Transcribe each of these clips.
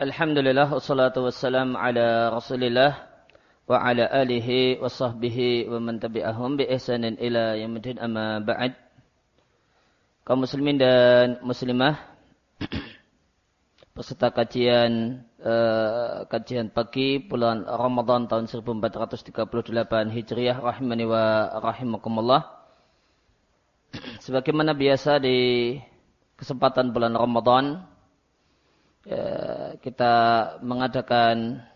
Alhamdulillah wassalatu wassalam ala Rasulillah wa ala alihi wa sahbihi wa man tabi'ahum bi ihsanin ila yaumil amma ba'd. Kaum muslimin dan muslimah peserta kajian uh, kajian pagi bulan Ramadan tahun 1438 Hijriah rahimani wa rahimakumullah. Sebagaimana biasa di kesempatan bulan Ramadan ya, kita mengadakan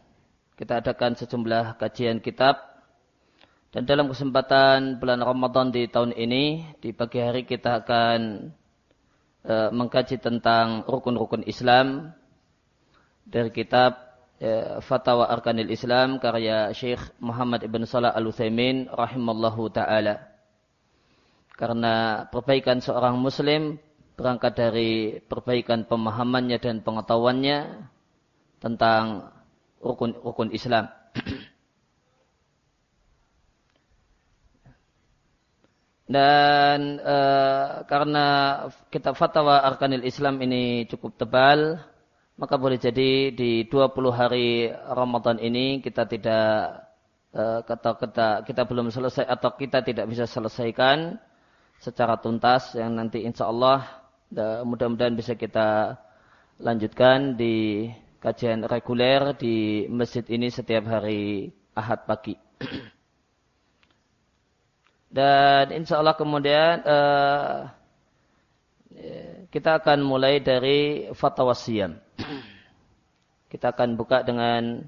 kita adakan sejumlah kajian kitab dan dalam kesempatan bulan Ramadan di tahun ini di pagi hari kita akan e, mengkaji tentang rukun-rukun Islam dari kitab e, Fatwa Arkanil Islam karya Syekh Muhammad Ibn Salah Al Utsaimin rahimallahu taala. Karena perbaikan seorang muslim berangkat dari perbaikan pemahamannya dan pengetahuannya tentang rukun-rukun Islam. Dan e, karena kitab fatwa Arkanil Islam ini cukup tebal, maka boleh jadi di 20 hari Ramadan ini kita tidak e, kata kita kita belum selesai atau kita tidak bisa selesaikan secara tuntas yang nanti insya Allah mudah-mudahan bisa kita lanjutkan di kajian reguler di masjid ini setiap hari Ahad pagi. Dan insya Allah kemudian uh, kita akan mulai dari fatwa siam. Kita akan buka dengan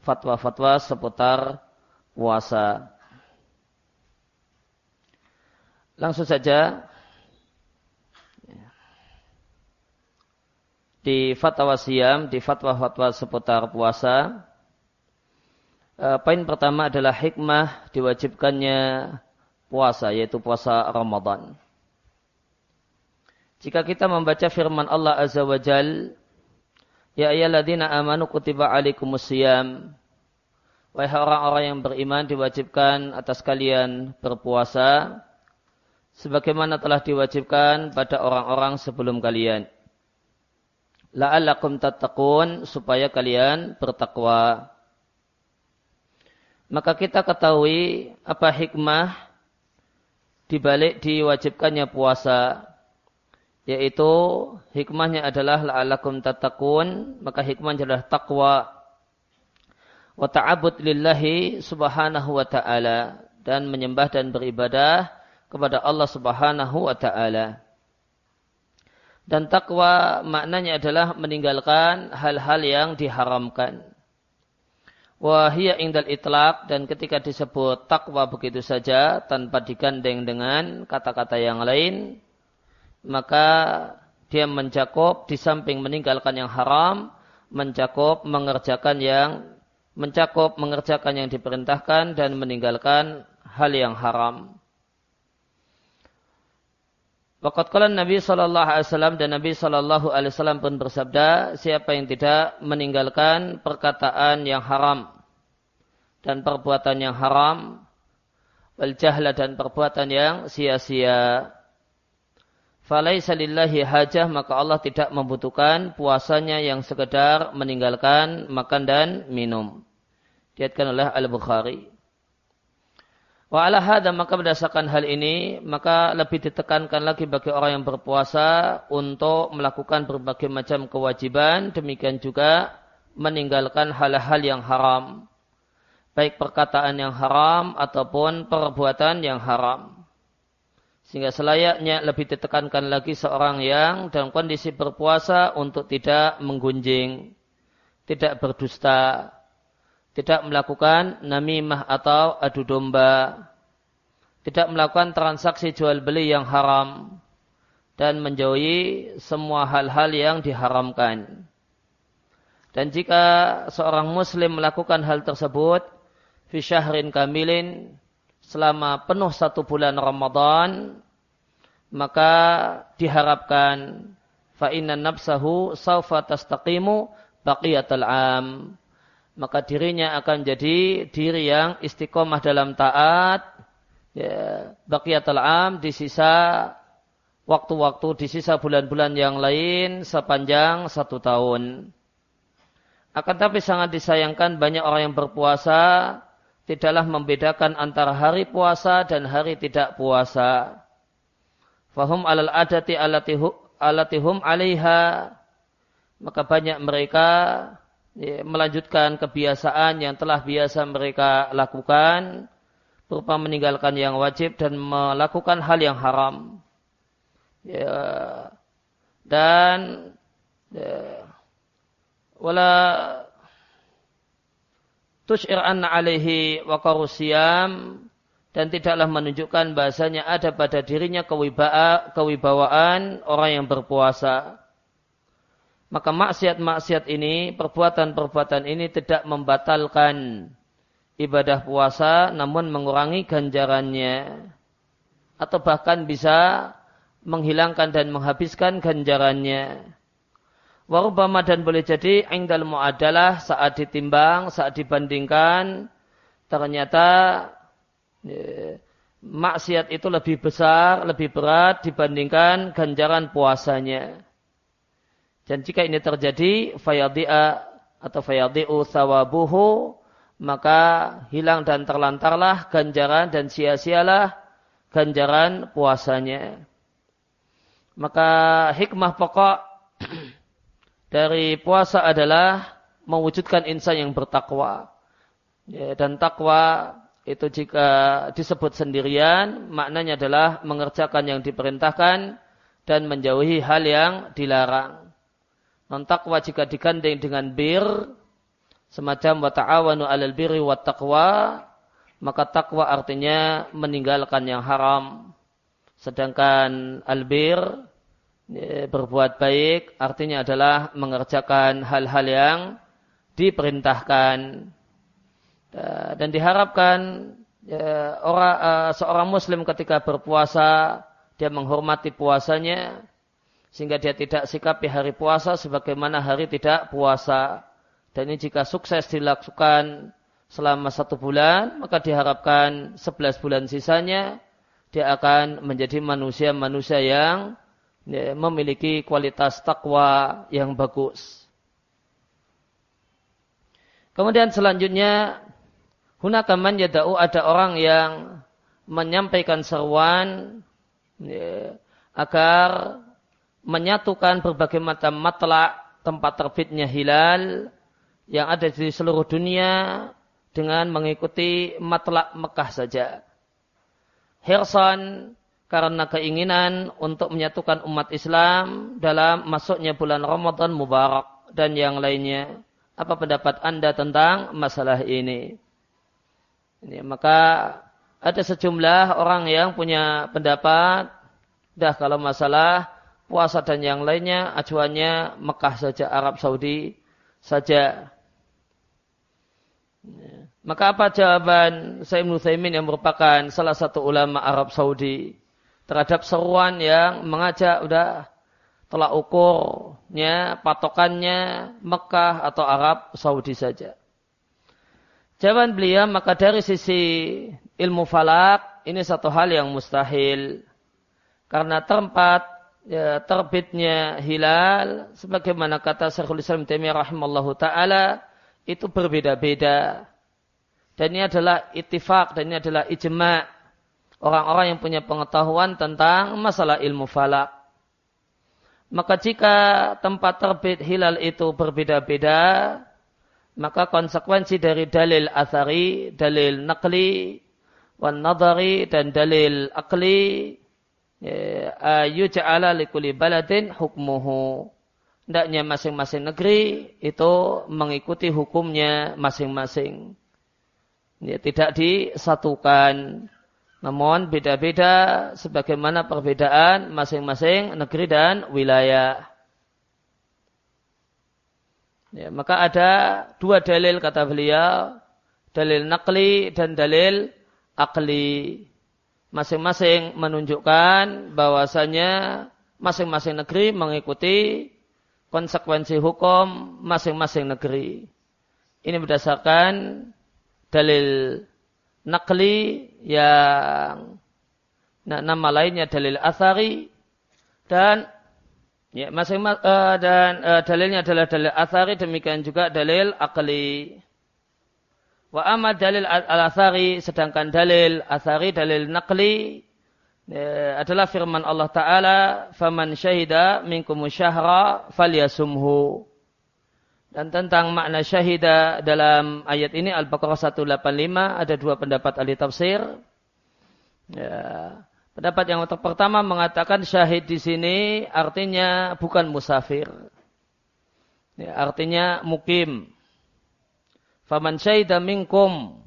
fatwa-fatwa seputar puasa. Langsung saja di fatwa siam, di fatwa-fatwa seputar puasa. E, poin pertama adalah hikmah diwajibkannya puasa, yaitu puasa Ramadan. Jika kita membaca firman Allah Azza wa Jal, Ya ayyalladzina amanu kutiba alaikumus siyam. Wahai orang-orang yang beriman diwajibkan atas kalian berpuasa sebagaimana telah diwajibkan pada orang-orang sebelum kalian la'allakum tattaqun supaya kalian bertakwa. Maka kita ketahui apa hikmah dibalik diwajibkannya puasa yaitu hikmahnya adalah la'allakum tattaqun maka hikmahnya adalah takwa wa ta'abud lillahi subhanahu wa ta'ala dan menyembah dan beribadah kepada Allah subhanahu wa ta'ala dan takwa maknanya adalah meninggalkan hal-hal yang diharamkan. Wahia indal itlaq dan ketika disebut takwa begitu saja tanpa digandeng dengan kata-kata yang lain, maka dia mencakup di samping meninggalkan yang haram, mencakup mengerjakan yang mencakup mengerjakan yang diperintahkan dan meninggalkan hal yang haram. Waqat kala Nabi sallallahu alaihi wasallam dan Nabi sallallahu alaihi wasallam pun bersabda, siapa yang tidak meninggalkan perkataan yang haram dan perbuatan yang haram, wal jahla dan perbuatan yang sia-sia. Falaisa lillahi hajah maka Allah tidak membutuhkan puasanya yang sekedar meninggalkan makan dan minum. Diatkan oleh Al-Bukhari. Wa ala hadha maka berdasarkan hal ini maka lebih ditekankan lagi bagi orang yang berpuasa untuk melakukan berbagai macam kewajiban demikian juga meninggalkan hal-hal yang haram. Baik perkataan yang haram ataupun perbuatan yang haram. Sehingga selayaknya lebih ditekankan lagi seorang yang dalam kondisi berpuasa untuk tidak menggunjing tidak berdusta tidak melakukan namimah atau adu domba, tidak melakukan transaksi jual beli yang haram, dan menjauhi semua hal-hal yang diharamkan. Dan jika seorang muslim melakukan hal tersebut, fi syahrin kamilin, selama penuh satu bulan Ramadan, maka diharapkan fa inna nafsahu saufa tastaqimu baqiyatul am maka dirinya akan jadi diri yang istiqomah dalam taat ya, baqiyatul am di sisa waktu-waktu di sisa bulan-bulan yang lain sepanjang satu tahun. Akan tapi sangat disayangkan banyak orang yang berpuasa tidaklah membedakan antara hari puasa dan hari tidak puasa. Fahum alal adati alatihum alaiha. Maka banyak mereka ya, melanjutkan kebiasaan yang telah biasa mereka lakukan berupa meninggalkan yang wajib dan melakukan hal yang haram. Ya, dan ya, wala tushir anna alaihi wa dan tidaklah menunjukkan bahasanya ada pada dirinya kewibawaan orang yang berpuasa. Maka maksiat-maksiat ini, perbuatan-perbuatan ini tidak membatalkan ibadah puasa namun mengurangi ganjarannya. Atau bahkan bisa menghilangkan dan menghabiskan ganjarannya. Warubama dan boleh jadi ingdal mu'adalah saat ditimbang, saat dibandingkan, ternyata ya, maksiat itu lebih besar, lebih berat dibandingkan ganjaran puasanya. Dan jika ini terjadi, fayadi'a atau fayadi'u sawabuhu, maka hilang dan terlantarlah ganjaran dan sia-sialah ganjaran puasanya. Maka hikmah pokok dari puasa adalah mewujudkan insan yang bertakwa. Ya, dan takwa itu jika disebut sendirian, maknanya adalah mengerjakan yang diperintahkan dan menjauhi hal yang dilarang. Non takwa jika digandeng dengan bir, semacam wa ta'awanu alal birri wa taqwa, maka takwa artinya meninggalkan yang haram. Sedangkan albir berbuat baik artinya adalah mengerjakan hal-hal yang diperintahkan dan diharapkan ya, orang seorang muslim ketika berpuasa dia menghormati puasanya sehingga dia tidak sikapi hari puasa sebagaimana hari tidak puasa dan ini jika sukses dilakukan selama satu bulan maka diharapkan sebelas bulan sisanya dia akan menjadi manusia-manusia yang ya, memiliki kualitas takwa yang bagus. Kemudian selanjutnya, hunaka man yada'u ada orang yang menyampaikan seruan ya, agar menyatukan berbagai macam matlak tempat terbitnya hilal yang ada di seluruh dunia dengan mengikuti matlak Mekah saja. Hirsan karena keinginan untuk menyatukan umat Islam dalam masuknya bulan Ramadan Mubarak dan yang lainnya. Apa pendapat Anda tentang masalah ini? Ini maka ada sejumlah orang yang punya pendapat dah kalau masalah puasa dan yang lainnya acuannya Mekah saja Arab Saudi saja. Maka apa jawaban Sayyid Nuthaimin yang merupakan salah satu ulama Arab Saudi? terhadap seruan yang mengajak udah telah ukurnya, patokannya Mekah atau Arab Saudi saja. Jawaban beliau maka dari sisi ilmu falak ini satu hal yang mustahil karena tempat ya, terbitnya hilal sebagaimana kata Syekhul Islam Taimiyah rahimallahu taala itu berbeda-beda dan ini adalah itifak dan ini adalah ijma' orang-orang yang punya pengetahuan tentang masalah ilmu falak. Maka jika tempat terbit hilal itu berbeda-beda, maka konsekuensi dari dalil athari, dalil nakli, wan nadari, dan dalil akli, yuja'ala likuli baladin hukmuhu. Hendaknya masing-masing negeri itu mengikuti hukumnya masing-masing. Ya, tidak disatukan. Namun beda-beda sebagaimana perbedaan masing-masing negeri dan wilayah. Ya, maka ada dua dalil kata beliau, dalil nakli dan dalil akli. Masing-masing menunjukkan bahwasanya masing-masing negeri mengikuti konsekuensi hukum masing-masing negeri. Ini berdasarkan dalil nakli yang nah, nama lainnya dalil asari dan Ya, masing uh, dan uh, dalilnya adalah dalil athari demikian juga dalil akli. Wa amma dalil al-athari sedangkan dalil athari dalil nakli ya, adalah firman Allah taala faman syahida minkum syahra falyasumhu. Dan tentang makna syahida dalam ayat ini Al-Baqarah 185 ada dua pendapat ahli tafsir. Ya, Pendapat yang pertama mengatakan syahid di sini artinya bukan musafir. Ya, artinya mukim. Faman syahida minkum.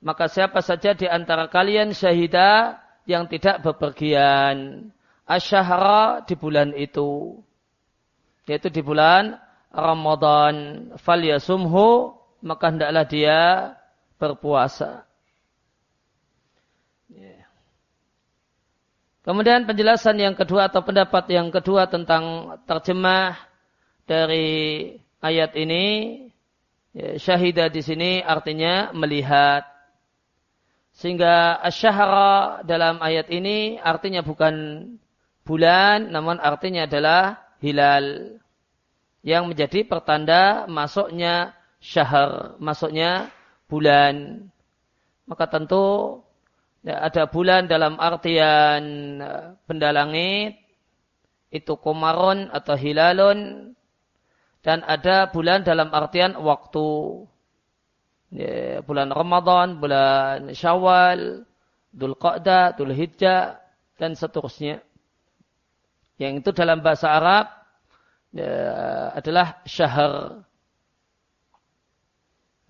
Maka siapa saja di antara kalian syahidah yang tidak bepergian. Asyahara di bulan itu. Yaitu di bulan Ramadan. Falyasumhu. Maka hendaklah dia berpuasa. Kemudian penjelasan yang kedua atau pendapat yang kedua tentang terjemah dari ayat ini, ya, syahidah di sini artinya melihat. Sehingga asyahara dalam ayat ini artinya bukan bulan, namun artinya adalah hilal. Yang menjadi pertanda masuknya syahar, masuknya bulan. Maka tentu Ya, ada bulan dalam artian eh, benda langit, itu komaron atau hilalun, dan ada bulan dalam artian waktu. Ya, bulan Ramadan, bulan Syawal, Dhul Qa'dah, Dhul Hijjah, dan seterusnya. Yang itu dalam bahasa Arab ya, adalah syahar.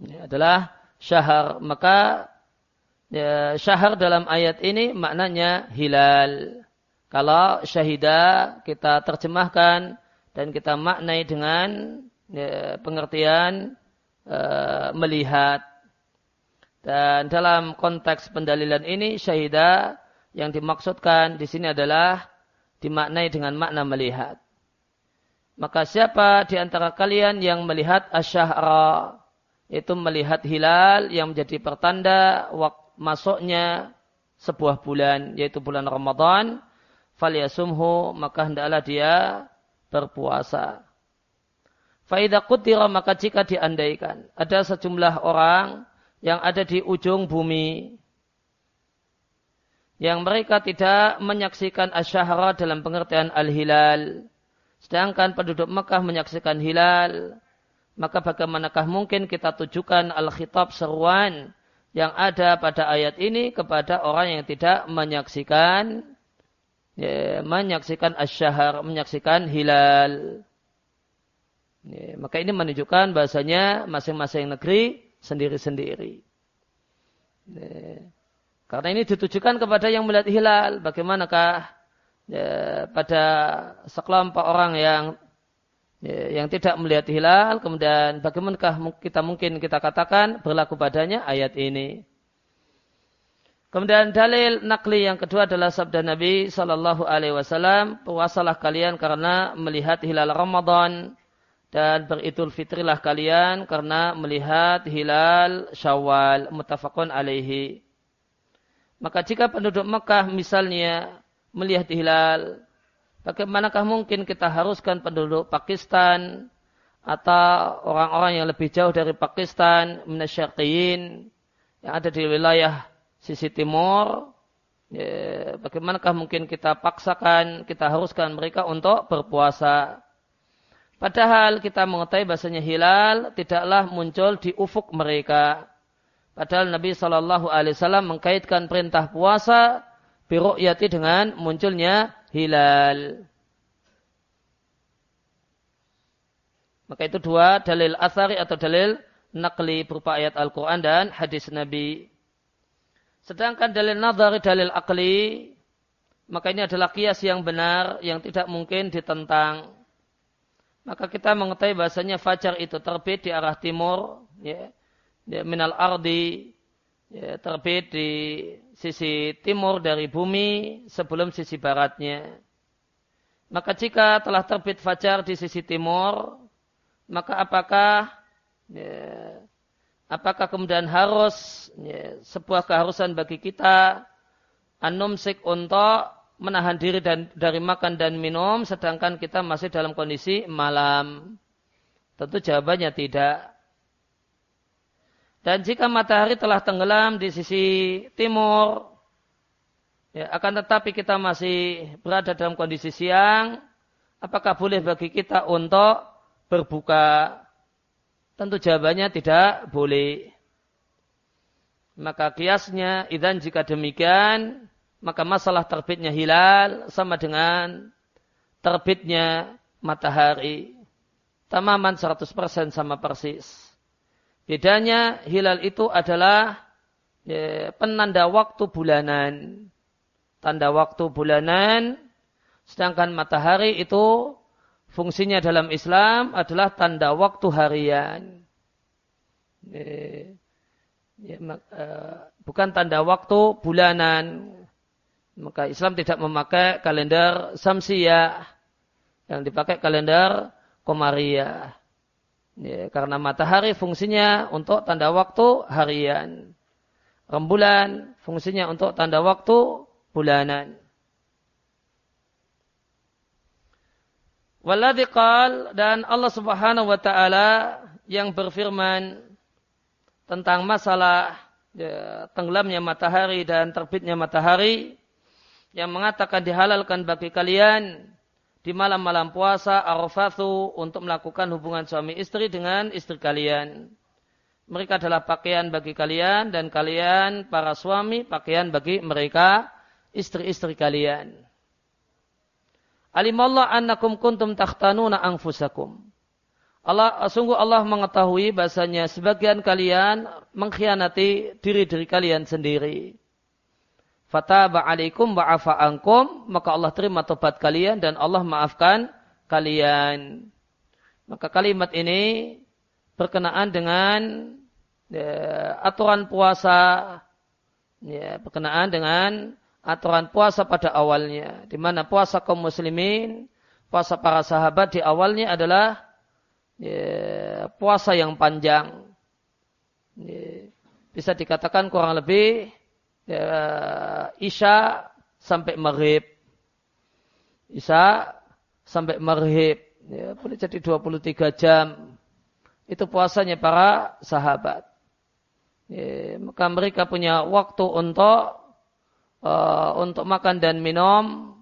Ya, adalah syahar. Maka ya, syahar dalam ayat ini maknanya hilal. Kalau syahidah kita terjemahkan dan kita maknai dengan ya, pengertian uh, melihat. Dan dalam konteks pendalilan ini syahidah yang dimaksudkan di sini adalah dimaknai dengan makna melihat. Maka siapa di antara kalian yang melihat asyahra, itu melihat hilal yang menjadi pertanda waktu masuknya sebuah bulan yaitu bulan Ramadan falyasumhu maka hendaklah dia berpuasa. Faidah kutira maka jika diandaikan ada sejumlah orang yang ada di ujung bumi yang mereka tidak menyaksikan asyahara dalam pengertian al-hilal sedangkan penduduk Mekah menyaksikan hilal maka bagaimanakah mungkin kita tujukan al-khitab seruan yang ada pada ayat ini kepada orang yang tidak menyaksikan ya, menyaksikan asyahar, menyaksikan hilal. Ya, maka ini menunjukkan bahasanya masing-masing negeri sendiri-sendiri. Ya, karena ini ditujukan kepada yang melihat hilal. Bagaimanakah ya, pada sekelompok orang yang Ya, yang tidak melihat hilal, kemudian bagaimanakah kita mungkin kita katakan berlaku padanya ayat ini. Kemudian dalil nakli yang kedua adalah sabda Nabi Shallallahu Alaihi Wasallam, puasalah kalian karena melihat hilal Ramadan dan beridul fitrilah kalian karena melihat hilal Syawal mutafakun alaihi. Maka jika penduduk Mekah misalnya melihat hilal Bagaimanakah mungkin kita haruskan penduduk Pakistan atau orang-orang yang lebih jauh dari Pakistan, minasyaqiyin, yang ada di wilayah sisi timur, ya, bagaimanakah mungkin kita paksakan, kita haruskan mereka untuk berpuasa. Padahal kita mengetahui bahasanya hilal tidaklah muncul di ufuk mereka. Padahal Nabi Shallallahu Alaihi Wasallam mengkaitkan perintah puasa biru'yati dengan munculnya hilal. Maka itu dua dalil asari atau dalil nakli berupa ayat Al-Quran dan hadis Nabi. Sedangkan dalil nazari, dalil akli, maka ini adalah kias yang benar, yang tidak mungkin ditentang. Maka kita mengetahui bahasanya fajar itu terbit di arah timur, ya, ya minal ardi, ya, terbit di sisi timur dari bumi sebelum sisi baratnya. Maka jika telah terbit fajar di sisi timur, maka apakah ya, apakah kemudian harus ya, sebuah keharusan bagi kita anumsik untuk menahan diri dan, dari makan dan minum sedangkan kita masih dalam kondisi malam? Tentu jawabannya tidak. Dan jika matahari telah tenggelam di sisi timur, ya, akan tetapi kita masih berada dalam kondisi siang, apakah boleh bagi kita untuk berbuka? Tentu jawabannya tidak boleh. Maka kiasnya, idan jika demikian, maka masalah terbitnya hilal sama dengan terbitnya matahari. Tamaman 100% sama persis. Bedanya hilal itu adalah ya, penanda waktu bulanan. Tanda waktu bulanan, sedangkan matahari itu fungsinya dalam Islam adalah tanda waktu harian. Uh, bukan tanda waktu bulanan. Maka Islam tidak memakai kalender samsiyah yang dipakai kalender komariah. Ya, karena matahari fungsinya untuk tanda waktu harian. Rembulan fungsinya untuk tanda waktu bulanan. Walladhi dan Allah subhanahu wa ta'ala yang berfirman tentang masalah ya, tenggelamnya matahari dan terbitnya matahari yang mengatakan dihalalkan bagi kalian di malam-malam puasa arafathu untuk melakukan hubungan suami istri dengan istri kalian. Mereka adalah pakaian bagi kalian dan kalian para suami pakaian bagi mereka istri-istri kalian. Alimallah annakum kuntum takhtanuna anfusakum. Allah sungguh Allah mengetahui bahasanya sebagian kalian mengkhianati diri-diri kalian sendiri. Fataba alaikum wa'afa ankum, maka Allah terima tobat kalian dan Allah maafkan kalian. Maka kalimat ini berkenaan dengan ya, aturan puasa, ya, berkenaan dengan aturan puasa pada awalnya, di mana puasa kaum muslimin, puasa para sahabat di awalnya adalah ya, puasa yang panjang. Ya, bisa dikatakan kurang lebih ya, Isya sampai Maghrib. Isya sampai Maghrib. Ya, boleh jadi 23 jam. Itu puasanya para sahabat. Ya, maka mereka punya waktu untuk uh, untuk makan dan minum.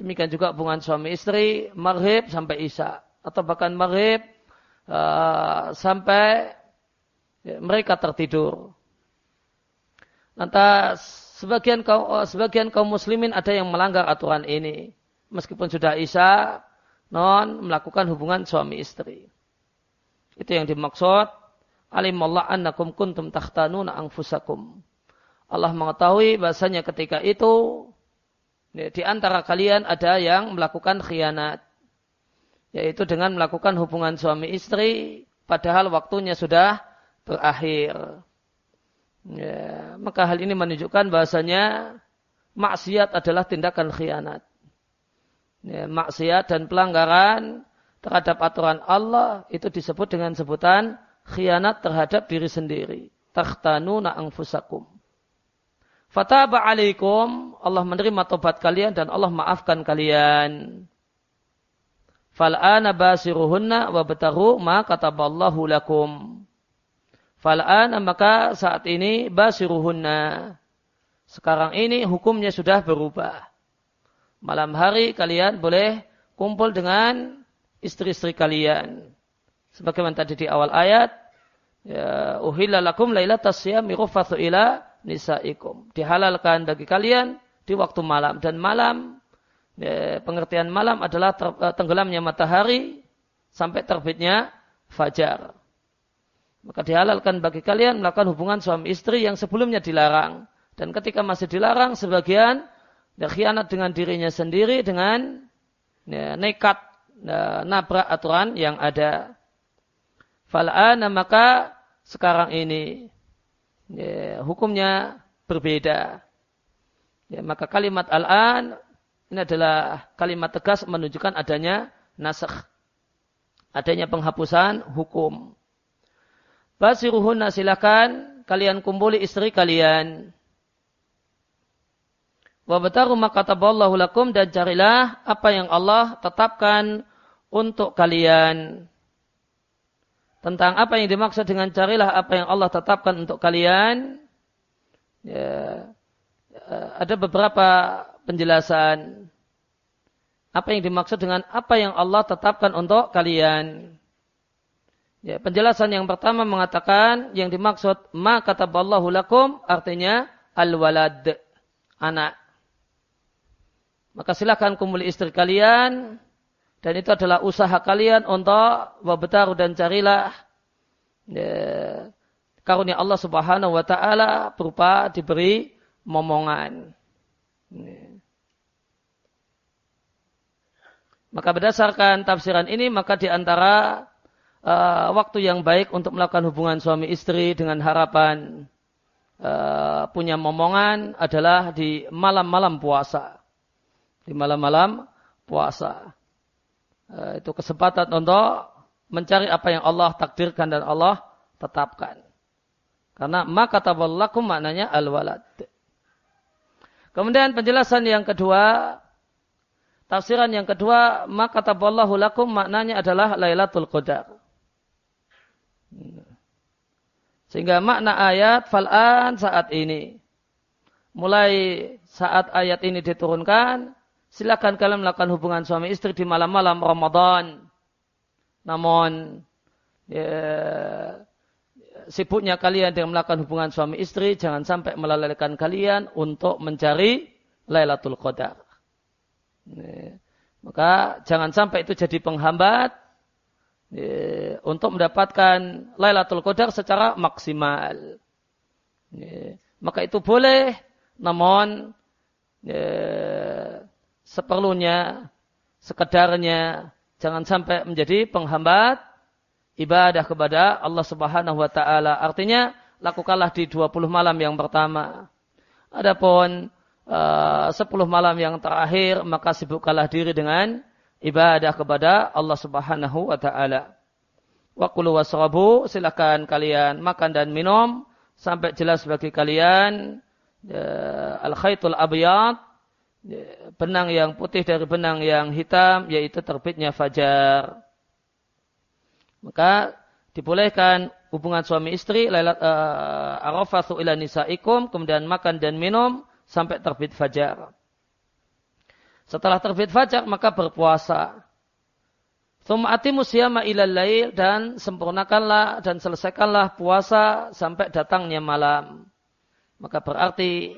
Demikian juga hubungan suami istri, maghrib sampai isya. Atau bahkan maghrib Uh, sampai ya, mereka tertidur. Lantas sebagian kaum uh, sebagian kaum muslimin ada yang melanggar aturan ini, meskipun sudah isya, non melakukan hubungan suami istri. Itu yang dimaksud alimallah annakum kuntum takhtanuna anfusakum. Allah mengetahui bahasanya ketika itu ya, di antara kalian ada yang melakukan khianat yaitu dengan melakukan hubungan suami istri padahal waktunya sudah berakhir. Ya, maka hal ini menunjukkan bahasanya maksiat adalah tindakan khianat. Ya, maksiat dan pelanggaran terhadap aturan Allah itu disebut dengan sebutan khianat terhadap diri sendiri. Takhtanuna anfusakum. Fataba alaikum, Allah menerima tobat kalian dan Allah maafkan kalian. Fal'ana basiruhunna wa betahu ma kataballahu lakum. Fal'ana maka saat ini basiruhunna. Sekarang ini hukumnya sudah berubah. Malam hari kalian boleh kumpul dengan istri-istri kalian. Sebagaimana tadi di awal ayat, ya uhilla lakum ila nisaikum. Dihalalkan bagi kalian di waktu malam dan malam ya, pengertian malam adalah ter, eh, tenggelamnya matahari sampai terbitnya fajar. Maka dihalalkan bagi kalian melakukan hubungan suami istri yang sebelumnya dilarang. Dan ketika masih dilarang, sebagian ya, dengan dirinya sendiri dengan ya, nekat ya, nabrak aturan yang ada. Fal'ana maka sekarang ini ya, hukumnya berbeda. Ya, maka kalimat al-an ini adalah kalimat tegas menunjukkan adanya nasakh. Adanya penghapusan hukum. Basiruhunna silakan kalian kumpuli istri kalian. Wabtaru makataballahu lakum dan carilah apa yang Allah tetapkan untuk kalian. Tentang apa yang dimaksud dengan carilah apa yang Allah tetapkan untuk kalian. Ya, ada beberapa penjelasan. Apa yang dimaksud dengan apa yang Allah tetapkan untuk kalian. Ya, penjelasan yang pertama mengatakan yang dimaksud ma kataballahu lakum artinya al-walad, anak. Maka silakan kumpul istri kalian dan itu adalah usaha kalian untuk wabtaru dan carilah ya, karunia Allah Subhanahu wa taala berupa diberi momongan. Ya. Maka berdasarkan tafsiran ini maka di antara uh, waktu yang baik untuk melakukan hubungan suami istri dengan harapan uh, punya momongan adalah di malam-malam puasa di malam-malam puasa. Eh, itu kesempatan untuk mencari apa yang Allah takdirkan dan Allah tetapkan. Karena maka taballakum maknanya al-walad. Kemudian penjelasan yang kedua, tafsiran yang kedua, maka taballahu lakum maknanya adalah Lailatul Qadar. Sehingga makna ayat fal'an saat ini. Mulai saat ayat ini diturunkan, silakan kalian melakukan hubungan suami istri di malam-malam Ramadan. Namun ya, sibuknya kalian dengan melakukan hubungan suami istri jangan sampai melalaikan kalian untuk mencari Lailatul Qadar. Ya, maka jangan sampai itu jadi penghambat ya, untuk mendapatkan Lailatul Qadar secara maksimal. Ya, maka itu boleh, namun ya, seperlunya, sekedarnya, jangan sampai menjadi penghambat ibadah kepada Allah Subhanahu wa taala. Artinya lakukanlah di 20 malam yang pertama. Adapun uh, 10 malam yang terakhir maka sibukkanlah diri dengan ibadah kepada Allah Subhanahu wa taala. Wa kulu wasrabu silakan kalian makan dan minum sampai jelas bagi kalian uh, al khaitul abyad benang yang putih dari benang yang hitam yaitu terbitnya fajar. Maka dibolehkan hubungan suami istri lailat uh, arafathu ila nisaikum kemudian makan dan minum sampai terbit fajar. Setelah terbit fajar maka berpuasa. Thumma atimu siyama ilal lail dan sempurnakanlah dan selesaikanlah puasa sampai datangnya malam. Maka berarti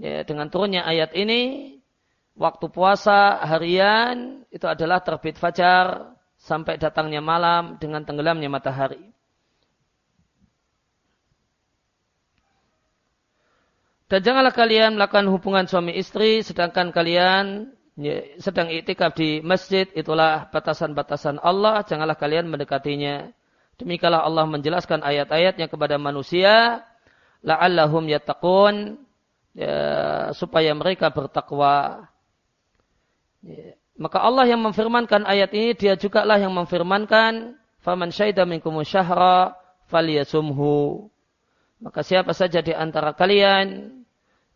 ya, dengan turunnya ayat ini waktu puasa harian itu adalah terbit fajar sampai datangnya malam dengan tenggelamnya matahari. Dan janganlah kalian melakukan hubungan suami istri sedangkan kalian ya, sedang iktikaf di masjid, itulah batasan-batasan Allah, janganlah kalian mendekatinya. Demikianlah Allah menjelaskan ayat-ayatnya kepada manusia, la'allahum yattaqun, ya, supaya mereka bertakwa. Ya. Maka Allah yang memfirmankan ayat ini, dia juga lah yang memfirmankan, "Faman syaida minkum syahra falyasumhu." Maka siapa saja di antara kalian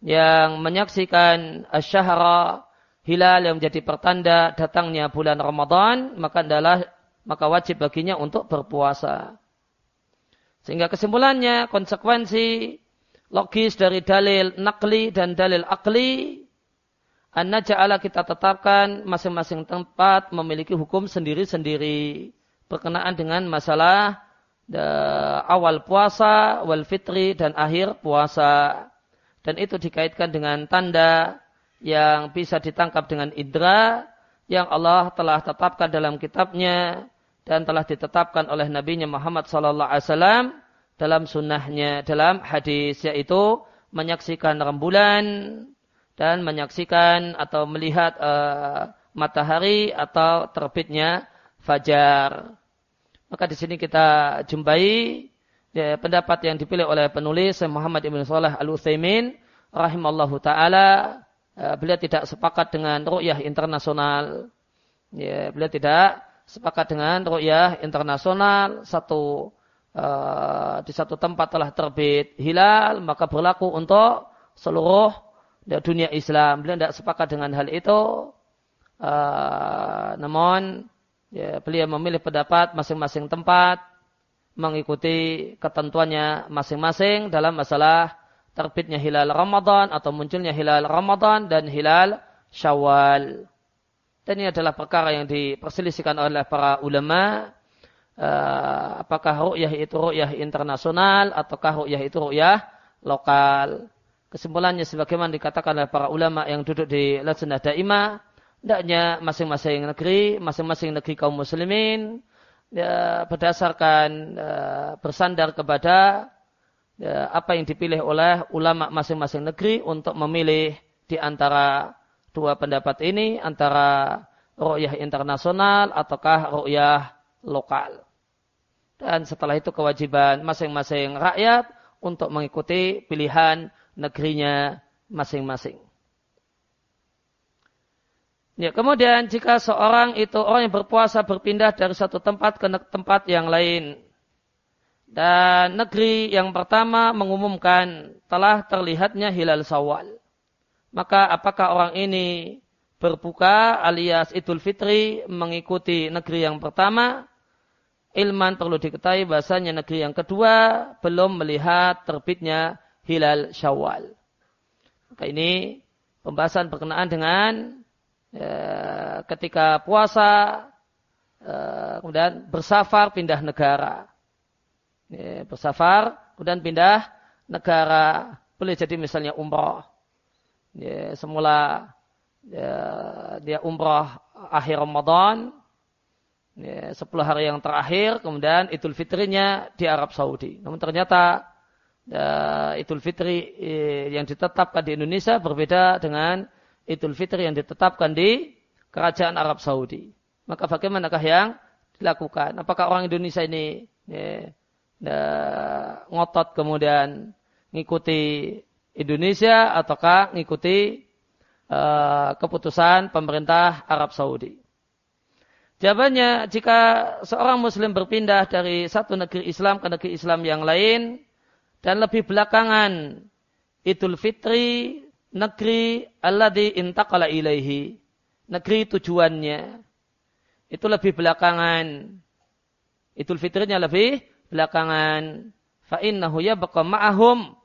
yang menyaksikan asyahra hilal yang menjadi pertanda datangnya bulan Ramadan, maka adalah maka wajib baginya untuk berpuasa. Sehingga kesimpulannya konsekuensi logis dari dalil nakli dan dalil akli Anna ja'ala kita tetapkan masing-masing tempat memiliki hukum sendiri-sendiri berkenaan dengan masalah de, awal puasa, wal fitri dan akhir puasa. Dan itu dikaitkan dengan tanda yang bisa ditangkap dengan indra yang Allah telah tetapkan dalam kitabnya dan telah ditetapkan oleh Nabi Muhammad wasallam dalam sunnahnya dalam hadis yaitu menyaksikan rembulan dan menyaksikan atau melihat uh, matahari atau terbitnya fajar. Maka di sini kita jumpai ya, pendapat yang dipilih oleh penulis Muhammad Ibn Salah Al Utsaimin rahimallahu taala. Uh, beliau tidak sepakat dengan ru'yah internasional. Ya, beliau tidak sepakat dengan ru'yah internasional satu uh, di satu tempat telah terbit hilal maka berlaku untuk seluruh dunia Islam. Beliau tidak sepakat dengan hal itu. Uh, namun ya, beliau memilih pendapat masing-masing tempat mengikuti ketentuannya masing-masing dalam masalah terbitnya hilal Ramadan atau munculnya hilal Ramadan dan hilal Syawal. Dan ini adalah perkara yang diperselisihkan oleh para ulama. Uh, apakah ru'yah itu ru'yah internasional ataukah ru'yah itu ru'yah lokal. Kesimpulannya sebagaimana dikatakan oleh para ulama yang duduk di Lajnah Daimah, hendaknya masing-masing negeri, masing-masing negeri kaum muslimin ya, berdasarkan uh, bersandar kepada ya, apa yang dipilih oleh ulama masing-masing negeri untuk memilih di antara dua pendapat ini antara ru'yah internasional ataukah ru'yah lokal. Dan setelah itu kewajiban masing-masing rakyat untuk mengikuti pilihan negerinya masing-masing. Ya, kemudian jika seorang itu orang yang berpuasa berpindah dari satu tempat ke tempat yang lain dan negeri yang pertama mengumumkan telah terlihatnya hilal sawal. Maka apakah orang ini berbuka alias Idul Fitri mengikuti negeri yang pertama? Ilman perlu diketahui bahasanya negeri yang kedua belum melihat terbitnya hilal syawal. Maka ini pembahasan berkenaan dengan ya, ketika puasa, ya, kemudian bersafar pindah negara. Ya, bersafar, kemudian pindah negara. Boleh jadi misalnya umroh. Ya, semula ya, dia umroh akhir Ramadan, ya, 10 hari yang terakhir, kemudian Idul Fitrinya di Arab Saudi. Namun ternyata uh, Idul Fitri uh, yang ditetapkan di Indonesia berbeda dengan Idul Fitri yang ditetapkan di kerajaan Arab Saudi. Maka bagaimanakah yang dilakukan? Apakah orang Indonesia ini uh, ngotot kemudian mengikuti Indonesia ataukah mengikuti uh, keputusan pemerintah Arab Saudi? Jawabannya, jika seorang muslim berpindah dari satu negeri Islam ke negeri Islam yang lain, dan lebih belakangan Idul Fitri negeri alladhi intaqala ilaihi. Negeri tujuannya itu lebih belakangan. Idul Fitrinya lebih belakangan. Fa innahu yabqa ma'ahum.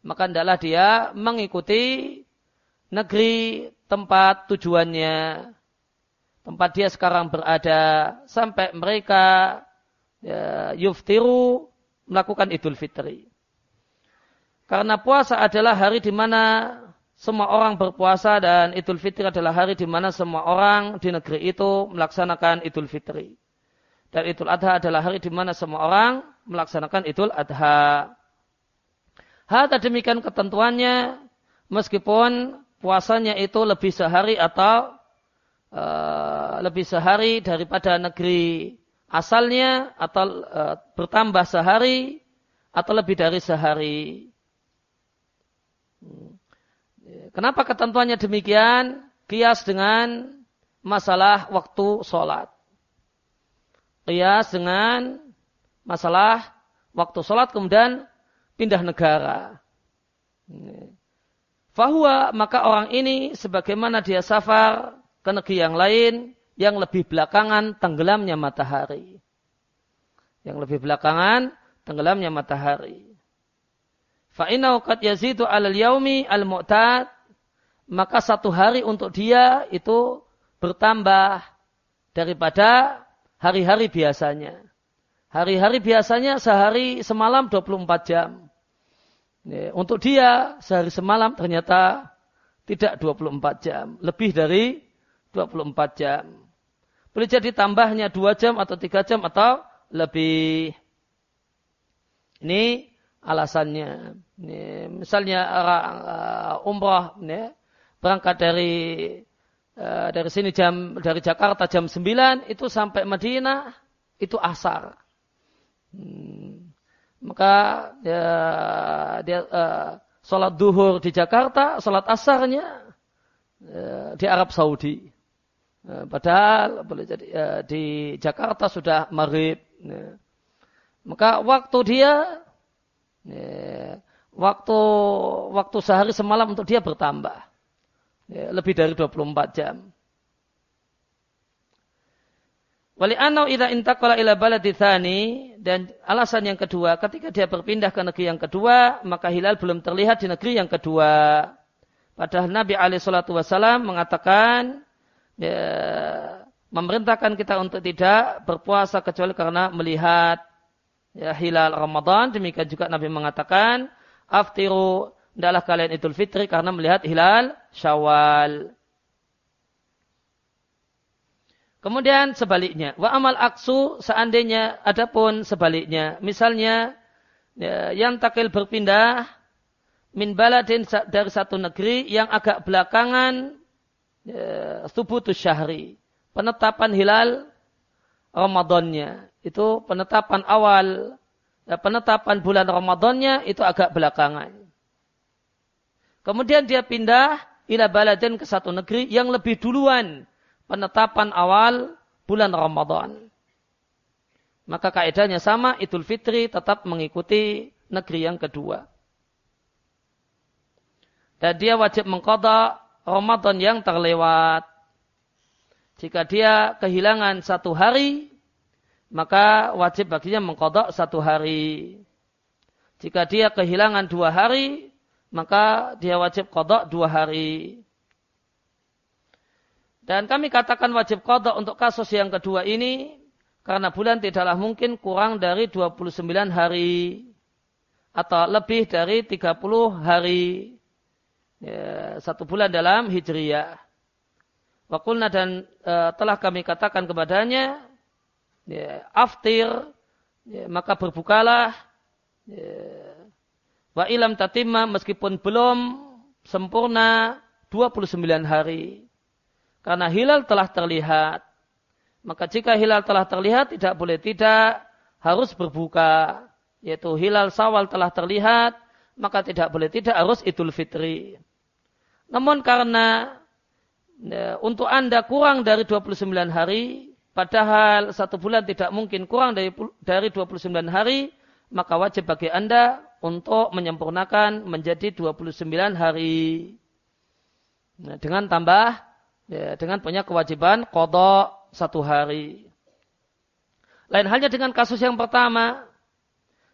Maka hendaklah dia mengikuti negeri tempat tujuannya. Tempat dia sekarang berada sampai mereka ya, yuftiru melakukan Idul Fitri karena puasa adalah hari di mana semua orang berpuasa dan Idul Fitri adalah hari di mana semua orang di negeri itu melaksanakan Idul Fitri. Dan Idul Adha adalah hari di mana semua orang melaksanakan Idul Adha. Hal demikian ketentuannya meskipun puasanya itu lebih sehari atau uh, lebih sehari daripada negeri asalnya atau uh, bertambah sehari atau lebih dari sehari. Kenapa ketentuannya demikian? Kias dengan masalah waktu sholat. Kias dengan masalah waktu sholat kemudian pindah negara. Fahuwa maka orang ini sebagaimana dia safar ke negeri yang lain yang lebih belakangan tenggelamnya matahari. Yang lebih belakangan tenggelamnya matahari. Fa'inau qad yazidu alal yaumi al-mu'tad. Maka satu hari untuk dia itu bertambah daripada hari-hari biasanya. Hari-hari biasanya sehari semalam 24 jam. Untuk dia sehari semalam ternyata tidak 24 jam. Lebih dari 24 jam. Boleh jadi tambahnya 2 jam atau 3 jam atau lebih. Ini alasannya. Ini, misalnya uh, umrah berangkat dari uh, dari sini jam dari Jakarta jam 9 itu sampai Madinah itu asar. Hmm. Maka ya, dia uh, sholat duhur di Jakarta, sholat asarnya uh, di Arab Saudi. Padahal boleh jadi di Jakarta sudah maghrib. Uh. Maka waktu dia Ya. Waktu waktu sehari semalam untuk dia bertambah. Ya, lebih dari 24 jam. Wali anau idza intaqala ila baladi tsani dan alasan yang kedua ketika dia berpindah ke negeri yang kedua maka hilal belum terlihat di negeri yang kedua. Padahal Nabi alaihi salatu wasallam mengatakan ya, memerintahkan kita untuk tidak berpuasa kecuali karena melihat ya, hilal Ramadan. Demikian juga Nabi mengatakan aftiru adalah kalian Idul Fitri karena melihat hilal Syawal. Kemudian sebaliknya, wa amal aksu seandainya adapun sebaliknya, misalnya ya, yang takil berpindah min baladin dari satu negeri yang agak belakangan ya, subutus syahri, penetapan hilal Ramadannya, itu penetapan awal, penetapan bulan Ramadannya itu agak belakangan. Kemudian dia pindah ila baladin ke satu negeri yang lebih duluan penetapan awal bulan Ramadan. Maka kaidahnya sama, Idul Fitri tetap mengikuti negeri yang kedua. Dan dia wajib mengkodok Ramadan yang terlewat. Jika dia kehilangan satu hari, maka wajib baginya mengkodok satu hari. Jika dia kehilangan dua hari, maka dia wajib kodok dua hari. Dan kami katakan wajib kodok untuk kasus yang kedua ini karena bulan tidaklah mungkin kurang dari 29 hari atau lebih dari 30 hari ya, satu bulan dalam hijriyah. Wakulna dan e, telah kami katakan kepadanya ya, aftir ya, maka berbukalah ya, wa ilam tatimma meskipun belum sempurna 29 hari. Karena hilal telah terlihat. Maka jika hilal telah terlihat tidak boleh tidak harus berbuka. Yaitu hilal sawal telah terlihat maka tidak boleh tidak harus idul fitri. Namun karena ya, untuk anda kurang dari 29 hari, padahal satu bulan tidak mungkin kurang dari, dari 29 hari, maka wajib bagi anda untuk menyempurnakan menjadi 29 hari. Nah, dengan tambah ya, dengan punya kewajiban kodok satu hari. Lain halnya dengan kasus yang pertama,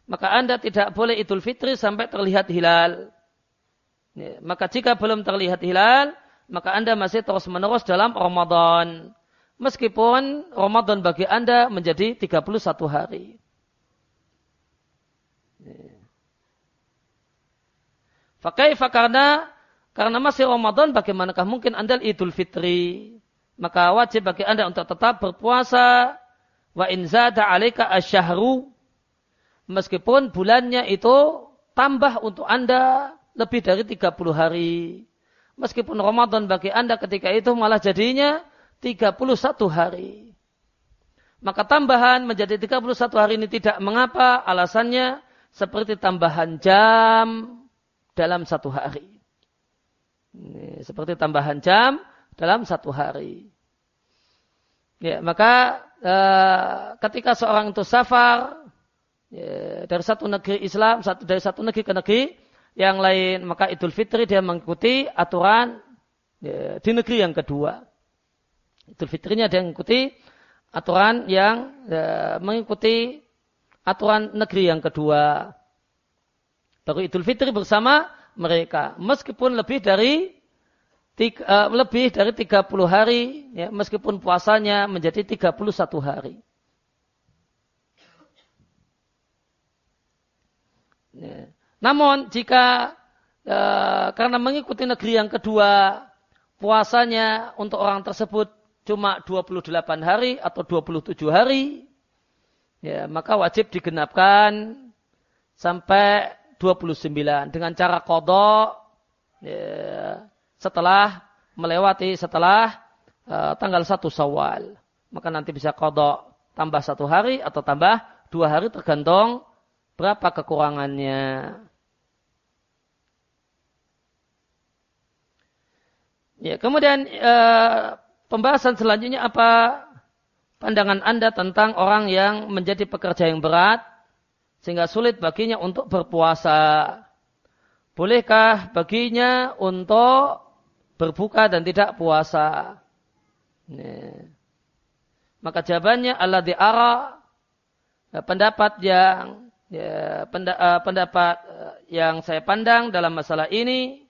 maka Anda tidak boleh idul fitri sampai terlihat hilal. Ya, maka jika belum terlihat hilal, maka Anda masih terus menerus dalam Ramadan. Meskipun Ramadan bagi Anda menjadi 31 hari. Fakaifa karena karena masih Ramadan, bagaimanakah mungkin Anda Idul Fitri? Maka wajib bagi Anda untuk tetap berpuasa. Wa in zada alaika. Meskipun bulannya itu tambah untuk Anda lebih dari 30 hari. Meskipun Ramadan bagi Anda ketika itu malah jadinya 31 hari. Maka tambahan menjadi 31 hari ini tidak mengapa alasannya seperti tambahan jam dalam satu hari. Ini, seperti tambahan jam dalam satu hari. Ya, maka e, ketika seorang itu safar ya, dari satu negeri Islam, satu dari satu negeri ke negeri yang lain, maka Idul Fitri dia mengikuti aturan ya, di negeri yang kedua. Idul Fitrinya dia mengikuti aturan yang ya, mengikuti aturan negeri yang kedua. Baru Idul Fitri bersama mereka. Meskipun lebih dari tiga, uh, lebih dari 30 hari, ya, meskipun puasanya menjadi 31 hari. Ya. Namun jika uh, karena mengikuti negeri yang kedua, puasanya untuk orang tersebut cuma 28 hari atau 27 hari, ya, maka wajib digenapkan sampai 29 dengan cara kodok ya, setelah melewati setelah uh, tanggal 1 Syawal. Maka nanti bisa kodok tambah satu hari atau tambah dua hari tergantung berapa kekurangannya. Ya, kemudian uh, pembahasan selanjutnya apa pandangan Anda tentang orang yang menjadi pekerja yang berat sehingga sulit baginya untuk berpuasa. bolehkah baginya untuk berbuka dan tidak puasa? Maka jawabannya Allah diara ya, pendapat yang ya, eh, pendapat eh, yang saya pandang dalam masalah ini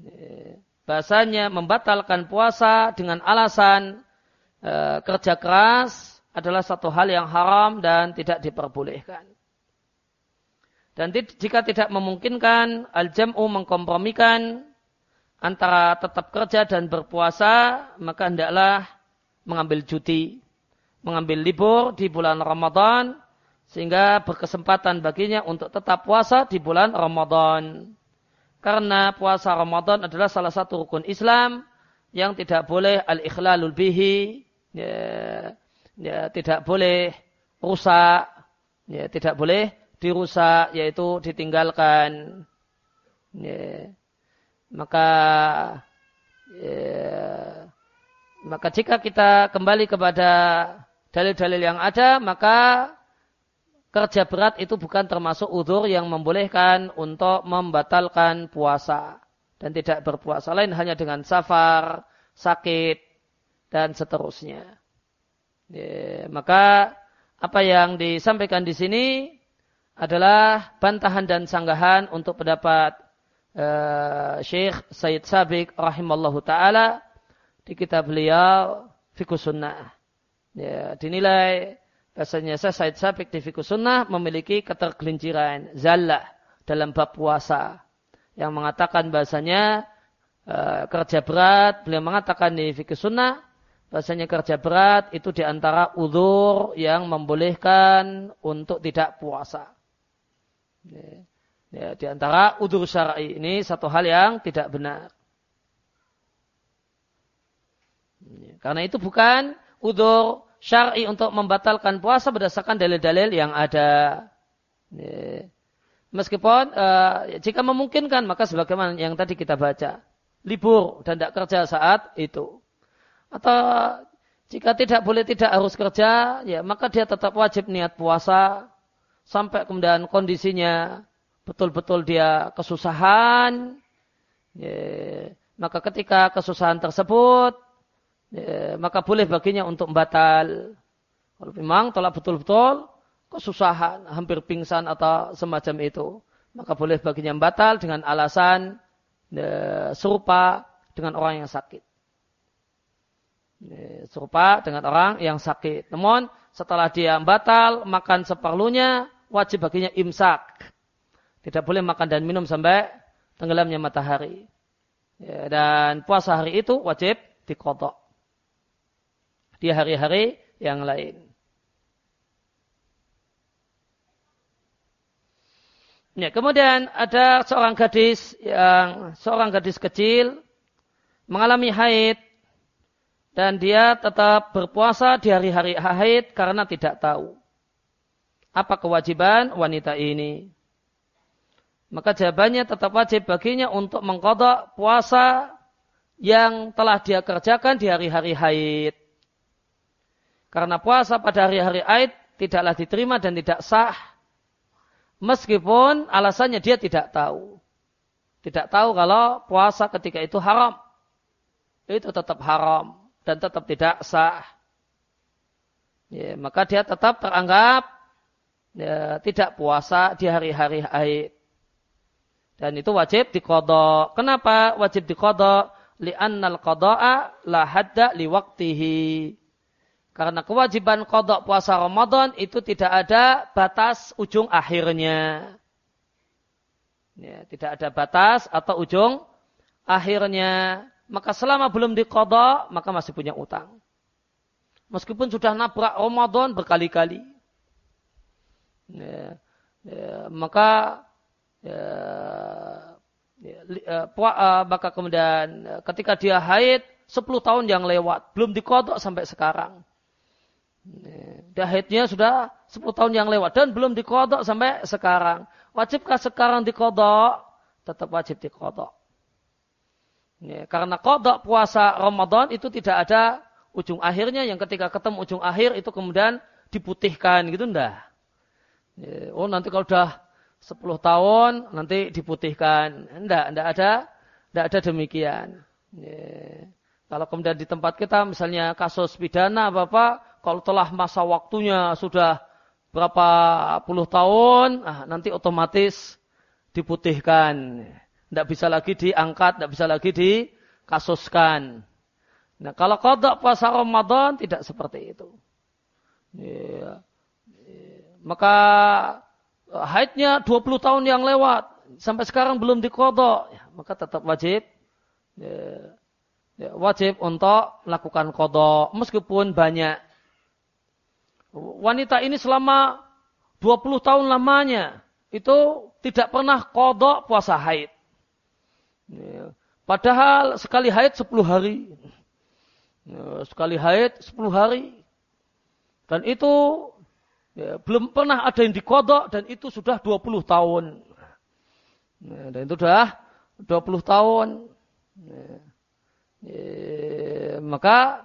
ya, bahasanya membatalkan puasa dengan alasan e, kerja keras adalah satu hal yang haram dan tidak diperbolehkan. Dan jika tidak memungkinkan al-jam'u mengkompromikan antara tetap kerja dan berpuasa, maka hendaklah mengambil cuti, mengambil libur di bulan Ramadan sehingga berkesempatan baginya untuk tetap puasa di bulan Ramadan. Karena puasa Ramadan adalah salah satu rukun Islam yang tidak boleh al-ikhlalul bihi, ya, ya, tidak boleh rusak, ya, tidak boleh dirusak, yaitu ditinggalkan. Ya. Maka ya, maka jika kita kembali kepada dalil-dalil yang ada, maka kerja berat itu bukan termasuk udur yang membolehkan untuk membatalkan puasa dan tidak berpuasa lain hanya dengan safar, sakit dan seterusnya. Ya, maka apa yang disampaikan di sini adalah bantahan dan sanggahan untuk pendapat uh, Syekh Said Sabik rahimallahu taala di kitab beliau Fikus Sunnah. Ya, dinilai Bahasanya saya Said Sabik di Fikus Sunnah memiliki ketergelinciran, zallah dalam bab puasa. Yang mengatakan bahasanya e, kerja berat, beliau mengatakan di Fikus Sunnah, bahasanya kerja berat itu di antara udur yang membolehkan untuk tidak puasa. Ya, ya, di antara udur syar'i ini satu hal yang tidak benar. Karena itu bukan udur syar'i untuk membatalkan puasa berdasarkan dalil-dalil yang ada. Meskipun uh, jika memungkinkan maka sebagaimana yang tadi kita baca, libur dan tidak kerja saat itu. Atau jika tidak boleh tidak harus kerja, ya maka dia tetap wajib niat puasa sampai kemudian kondisinya betul-betul dia kesusahan. Ya, maka ketika kesusahan tersebut ya, maka boleh baginya untuk membatal. Kalau memang telah betul-betul kesusahan, hampir pingsan atau semacam itu, maka boleh baginya membatal dengan alasan ya, serupa dengan orang yang sakit. Ya, serupa dengan orang yang sakit. Namun setelah dia batal makan seperlunya, wajib baginya imsak. Tidak boleh makan dan minum sampai tenggelamnya matahari. Ya, dan puasa hari itu wajib dikodok di hari-hari yang lain. Ya, kemudian ada seorang gadis yang seorang gadis kecil mengalami haid dan dia tetap berpuasa di hari-hari haid karena tidak tahu apa kewajiban wanita ini. Maka jawabannya tetap wajib baginya untuk mengkodok puasa yang telah dia kerjakan di hari-hari haid. Karena puasa pada hari-hari Aid tidaklah diterima dan tidak sah. Meskipun alasannya dia tidak tahu. Tidak tahu kalau puasa ketika itu haram. Itu tetap haram dan tetap tidak sah. Ya, maka dia tetap teranggap ya, tidak puasa di hari-hari Aid. Dan itu wajib dikodok. Kenapa wajib dikodok? Li'annal kodoa la hadda liwaktihi. Karena kewajiban kodok puasa Ramadan itu tidak ada batas ujung akhirnya. Ya, tidak ada batas atau ujung akhirnya. Maka selama belum dikodok, maka masih punya utang. Meskipun sudah nabrak Ramadan berkali-kali. Ya, ya, maka ya, ya, uh, maka kemudian ketika dia haid 10 tahun yang lewat belum dikodok sampai sekarang Dahidnya sudah 10 tahun yang lewat dan belum dikodok sampai sekarang. Wajibkah sekarang dikodok? Tetap wajib dikodok. Ya, karena kodok puasa Ramadan itu tidak ada ujung akhirnya yang ketika ketemu ujung akhir itu kemudian diputihkan gitu enggak. Ya, oh nanti kalau sudah 10 tahun nanti diputihkan. Tidak, tidak ada, tidak ada demikian. Ya. Kalau kemudian di tempat kita misalnya kasus pidana Bapak, kalau telah masa waktunya sudah berapa puluh tahun, ah, nanti otomatis diputihkan. Tidak bisa lagi diangkat, tidak bisa lagi dikasuskan. Nah, kalau kodok puasa Ramadan tidak seperti itu. Ya. Maka eh, haidnya 20 tahun yang lewat sampai sekarang belum dikodok, ya, maka tetap wajib ya, ya, wajib untuk melakukan kodok meskipun banyak. Wanita ini selama 20 tahun lamanya itu tidak pernah kodok puasa haid. Ya, padahal sekali haid 10 hari. Ya, sekali haid 10 hari. Dan itu ya, belum pernah ada yang dikodok dan itu sudah 20 tahun. Ya, dan itu sudah 20 tahun. Ya, maka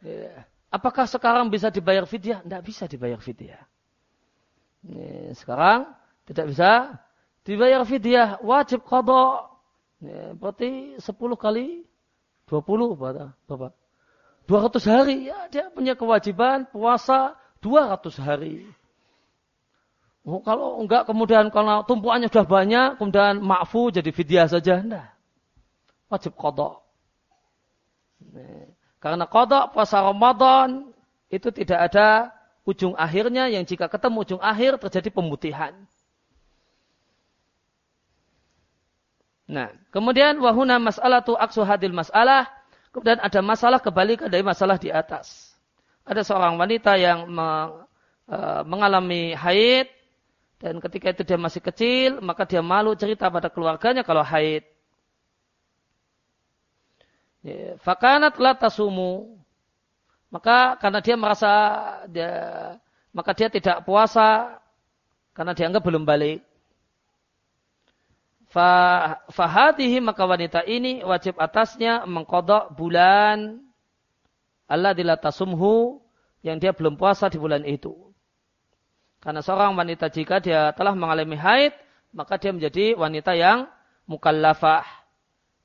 ya, apakah sekarang bisa dibayar fidyah? Tidak bisa dibayar fidyah. Ya, sekarang tidak bisa dibayar fidyah. Wajib kodok. Berarti 10 kali 20 berapa? 200 hari, ya dia punya kewajiban puasa 200 hari. Oh, kalau enggak kemudian kalau tumpuannya sudah banyak, kemudian maafu jadi fidyah saja, enggak. Wajib kodok. Karena kodok puasa Ramadan itu tidak ada ujung akhirnya yang jika ketemu ujung akhir terjadi pemutihan. Nah, kemudian wahuna masalah tu aksu hadil masalah Kemudian ada masalah kebalikan dari masalah di atas. Ada seorang wanita yang e, mengalami haid dan ketika itu dia masih kecil, maka dia malu cerita pada keluarganya kalau haid. Ya, fakanat la tasumu. Maka karena dia merasa dia maka dia tidak puasa karena dianggap belum balik. Fahadihi maka wanita ini wajib atasnya mengkodok bulan Allah dilatasumhu yang dia belum puasa di bulan itu. Karena seorang wanita jika dia telah mengalami haid, maka dia menjadi wanita yang mukallafah.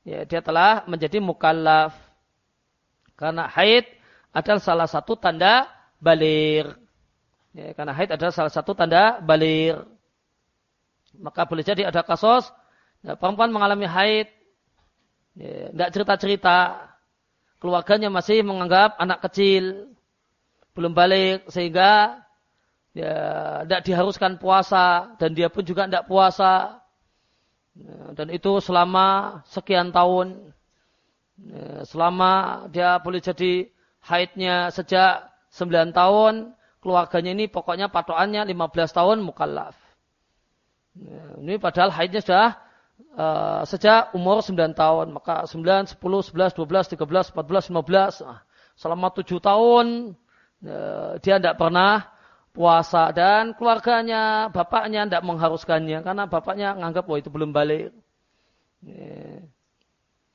Ya, dia telah menjadi mukallaf. Karena haid adalah salah satu tanda balir. Ya, karena haid adalah salah satu tanda balir. Maka boleh jadi ada kasus Ya, perempuan mengalami haid, tidak ya, cerita-cerita, keluarganya masih menganggap anak kecil, belum balik, sehingga ya tidak diharuskan puasa, dan dia pun juga tidak puasa. Ya, dan itu selama sekian tahun. Ya, selama dia boleh jadi haidnya sejak 9 tahun, keluarganya ini pokoknya patokannya 15 tahun mukallaf. Ya, ini padahal haidnya sudah uh, sejak umur 9 tahun. Maka 9, 10, 11, 12, 13, 14, 15. Uh, selama 7 tahun uh, dia tidak pernah puasa. Dan keluarganya, bapaknya tidak mengharuskannya. Karena bapaknya menganggap bahwa itu belum balik.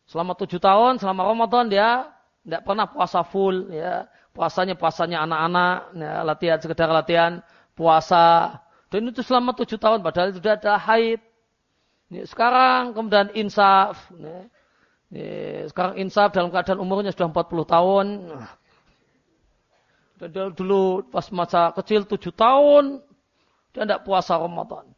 Selama 7 tahun, selama Ramadan dia tidak pernah puasa full. Ya. Puasanya puasanya anak-anak. Ya, latihan, sekedar latihan puasa. Dan itu selama 7 tahun. Padahal itu sudah ada haid. Sekarang kemudian insaf. Sekarang insaf dalam keadaan umurnya sudah 40 tahun. Dan dulu pas masa kecil 7 tahun. Dia tidak puasa Ramadan.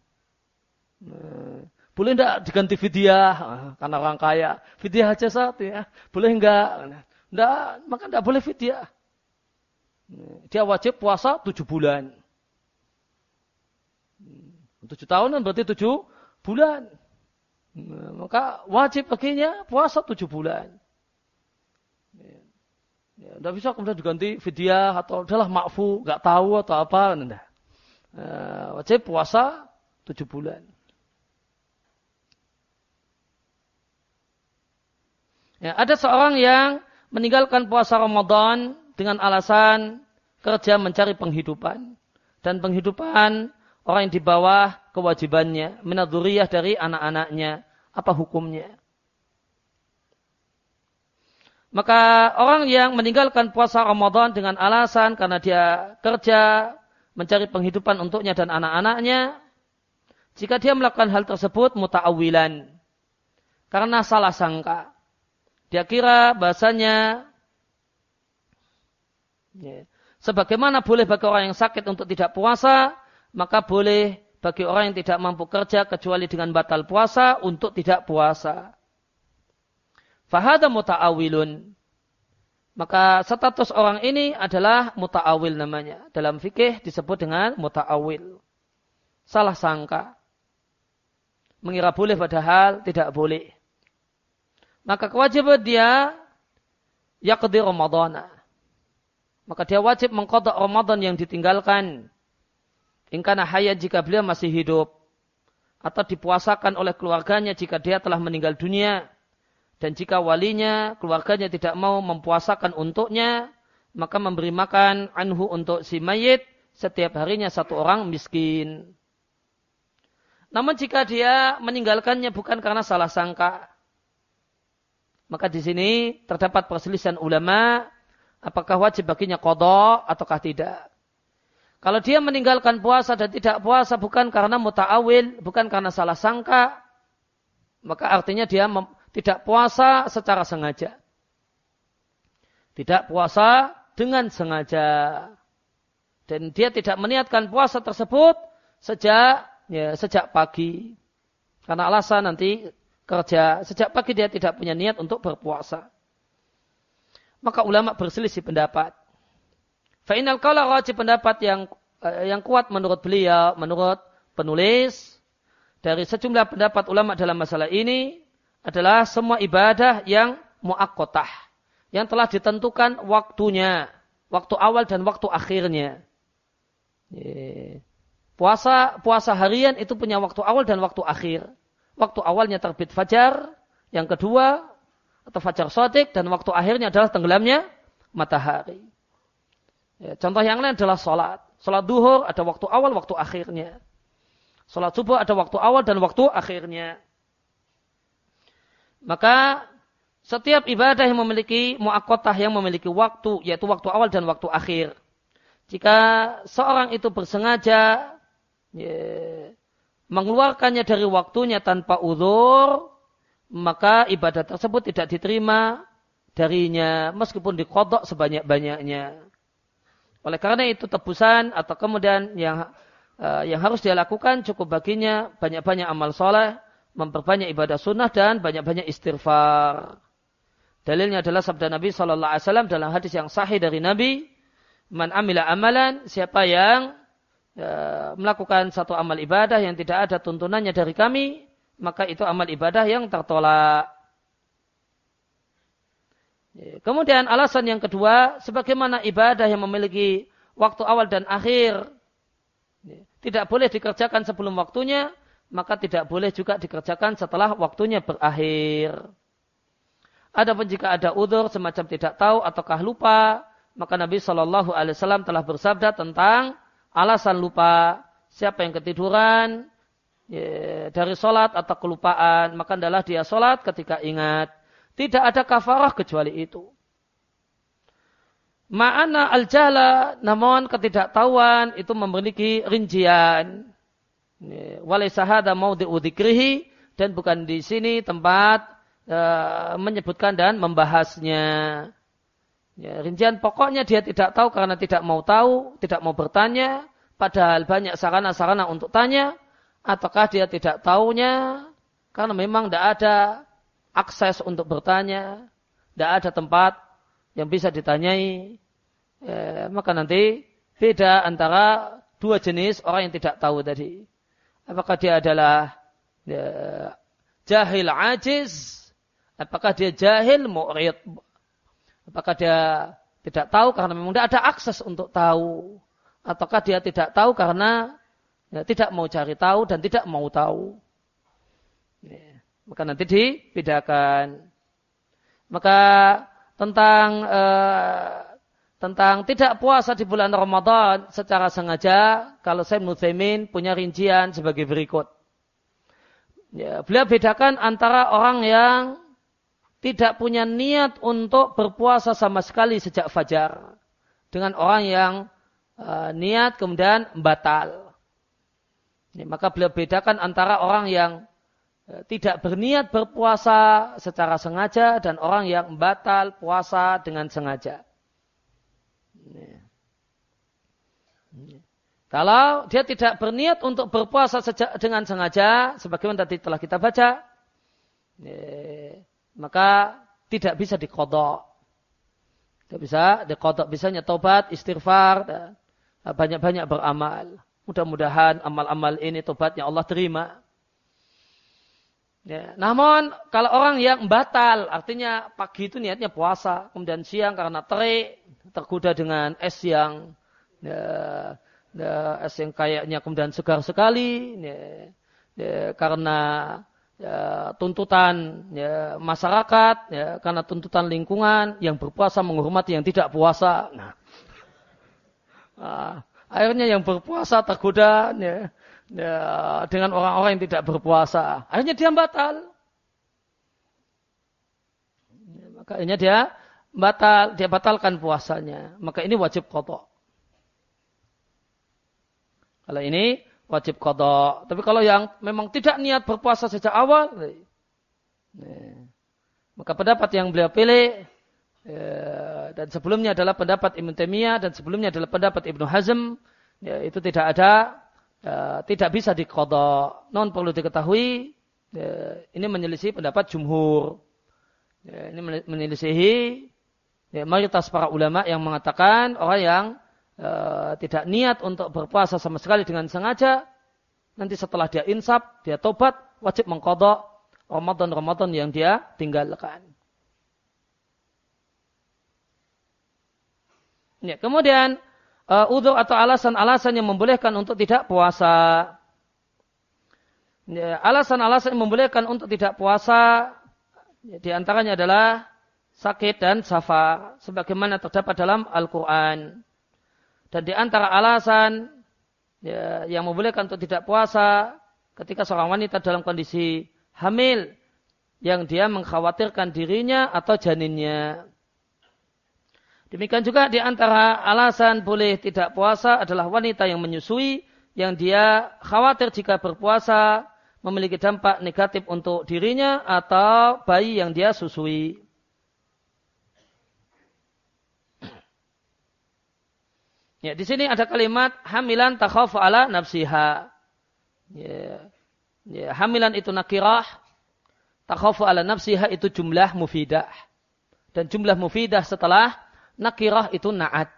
Boleh tidak diganti fidyah? Karena orang kaya. Fidyah aja satu ya. Boleh enggak? Enggak, maka tidak boleh fidyah. Dia wajib puasa 7 bulan. 7 tahun kan berarti 7 bulan. Nah, maka wajib baginya puasa tujuh bulan. Ya, tidak bisa kemudian diganti fidyah atau adalah makfu, nggak tahu atau apa. Nah, wajib puasa tujuh bulan. Ya, ada seorang yang meninggalkan puasa Ramadan dengan alasan kerja mencari penghidupan. Dan penghidupan orang yang di bawah kewajibannya, menaduriyah dari anak-anaknya, apa hukumnya? Maka orang yang meninggalkan puasa Ramadan dengan alasan karena dia kerja, mencari penghidupan untuknya dan anak-anaknya, jika dia melakukan hal tersebut muta'awilan. Karena salah sangka. Dia kira bahasanya ya, sebagaimana boleh bagi orang yang sakit untuk tidak puasa, maka boleh bagi orang yang tidak mampu kerja kecuali dengan batal puasa untuk tidak puasa. Fahada muta'awilun. Maka status orang ini adalah muta'awil namanya. Dalam fikih disebut dengan muta'awil. Salah sangka. Mengira boleh padahal tidak boleh. Maka kewajiban dia yaqdi Ramadana. Maka dia wajib mengkodok Ramadan yang ditinggalkan Ingkana hayat jika beliau masih hidup. Atau dipuasakan oleh keluarganya jika dia telah meninggal dunia. Dan jika walinya, keluarganya tidak mau mempuasakan untuknya, maka memberi makan anhu untuk si mayit setiap harinya satu orang miskin. Namun jika dia meninggalkannya bukan karena salah sangka, maka di sini terdapat perselisihan ulama apakah wajib baginya kodok ataukah tidak. Kalau dia meninggalkan puasa dan tidak puasa bukan karena muta'awil, bukan karena salah sangka, maka artinya dia tidak puasa secara sengaja. Tidak puasa dengan sengaja. Dan dia tidak meniatkan puasa tersebut sejak ya, sejak pagi. Karena alasan nanti kerja. Sejak pagi dia tidak punya niat untuk berpuasa. Maka ulama berselisih pendapat. Fa'inal kaulah wajib pendapat yang eh, yang kuat menurut beliau, menurut penulis, dari sejumlah pendapat ulama dalam masalah ini adalah semua ibadah yang muakkotah. Yang telah ditentukan waktunya. Waktu awal dan waktu akhirnya. Puasa puasa harian itu punya waktu awal dan waktu akhir. Waktu awalnya terbit fajar. Yang kedua, atau fajar sodik. Dan waktu akhirnya adalah tenggelamnya matahari. Contoh yang lain adalah sholat. Sholat duhur ada waktu awal, waktu akhirnya. Sholat subuh ada waktu awal dan waktu akhirnya. Maka setiap ibadah yang memiliki muakotah yang memiliki waktu, yaitu waktu awal dan waktu akhir. Jika seorang itu bersengaja ya, mengeluarkannya dari waktunya tanpa uzur, maka ibadah tersebut tidak diterima darinya meskipun dikodok sebanyak-banyaknya. Oleh karena itu tebusan atau kemudian yang uh, yang harus dia lakukan cukup baginya banyak-banyak amal soleh, memperbanyak ibadah sunnah dan banyak-banyak istighfar. Dalilnya adalah sabda Nabi Shallallahu Alaihi Wasallam dalam hadis yang sahih dari Nabi, man amila amalan, siapa yang uh, melakukan satu amal ibadah yang tidak ada tuntunannya dari kami, maka itu amal ibadah yang tertolak. Kemudian alasan yang kedua, sebagaimana ibadah yang memiliki waktu awal dan akhir tidak boleh dikerjakan sebelum waktunya, maka tidak boleh juga dikerjakan setelah waktunya berakhir. Adapun jika ada udur semacam tidak tahu ataukah lupa, maka Nabi Shallallahu Alaihi Wasallam telah bersabda tentang alasan lupa. Siapa yang ketiduran ya, dari sholat atau kelupaan, maka adalah dia sholat ketika ingat. Tidak ada kafarah kecuali itu. Ma'ana al-jala, namun ketidaktahuan itu memiliki rincian. Walaisahada mau diudikrihi, dan bukan di sini tempat e, menyebutkan dan membahasnya. Ya, rincian pokoknya dia tidak tahu karena tidak mau tahu, tidak mau bertanya, padahal banyak sarana-sarana untuk tanya, ataukah dia tidak tahunya karena memang tidak ada akses untuk bertanya, tidak ada tempat yang bisa ditanyai, ya, maka nanti beda antara dua jenis orang yang tidak tahu tadi. Apakah dia adalah ya, jahil ajiz, apakah dia jahil mu'rid, apakah dia tidak tahu karena memang tidak ada akses untuk tahu, ataukah dia tidak tahu karena ya, tidak mau cari tahu dan tidak mau tahu. Ya. Maka nanti dibedakan. Maka tentang uh, tentang tidak puasa di bulan Ramadan secara sengaja, kalau saya Nuthaimin punya rincian sebagai berikut. Ya, beliau bedakan antara orang yang tidak punya niat untuk berpuasa sama sekali sejak fajar dengan orang yang uh, niat kemudian batal. maka beliau bedakan antara orang yang e, tidak berniat berpuasa secara sengaja dan orang yang batal puasa dengan sengaja. Kalau dia tidak berniat untuk berpuasa dengan sengaja, sebagaimana tadi telah kita baca, maka tidak bisa dikodok. Tidak bisa dikodok, bisanya tobat, istighfar, banyak-banyak beramal. Mudah-mudahan amal-amal ini tobatnya Allah terima. Ya. Namun kalau orang yang batal, artinya pagi itu niatnya puasa, kemudian siang karena terik, tergoda dengan es yang ya, ya, es yang kayaknya kemudian segar sekali, ya, ya, karena ya, tuntutan ya, masyarakat, ya, karena tuntutan lingkungan yang berpuasa menghormati yang tidak puasa. Nah, ah, Akhirnya yang berpuasa tergoda ya, ya, dengan orang-orang yang tidak berpuasa. Akhirnya dia batal. Ya, dia batal, dia batalkan puasanya. Maka ini wajib kodok. Kalau ini wajib kodok. Tapi kalau yang memang tidak niat berpuasa sejak awal, ya, maka pendapat yang beliau pilih Ya, dan sebelumnya adalah pendapat Ibn Taimiyah dan sebelumnya adalah pendapat Ibnu Hazm ya, itu tidak ada ya, tidak bisa dikodok non perlu diketahui ya, ini menyelisih pendapat jumhur ya, ini menyelisihi ya, mayoritas para ulama yang mengatakan orang yang ya, tidak niat untuk berpuasa sama sekali dengan sengaja nanti setelah dia insaf dia tobat wajib mengkodok Ramadan-Ramadan yang dia tinggalkan Ya, kemudian uh, udhur atau alasan-alasan yang membolehkan untuk tidak puasa. Ya, alasan-alasan yang membolehkan untuk tidak puasa ya, di antaranya adalah sakit dan safar sebagaimana terdapat dalam Al-Qur'an. Dan di antara alasan ya, yang membolehkan untuk tidak puasa ketika seorang wanita dalam kondisi hamil yang dia mengkhawatirkan dirinya atau janinnya. Demikian juga di antara alasan boleh tidak puasa adalah wanita yang menyusui yang dia khawatir jika berpuasa memiliki dampak negatif untuk dirinya atau bayi yang dia susui. Ya, di sini ada kalimat hamilan takhafu ala nafsiha. Ya, ya, hamilan itu nakirah, takhafu ala nafsiha itu jumlah mufidah. Dan jumlah mufidah setelah nakirah itu naat.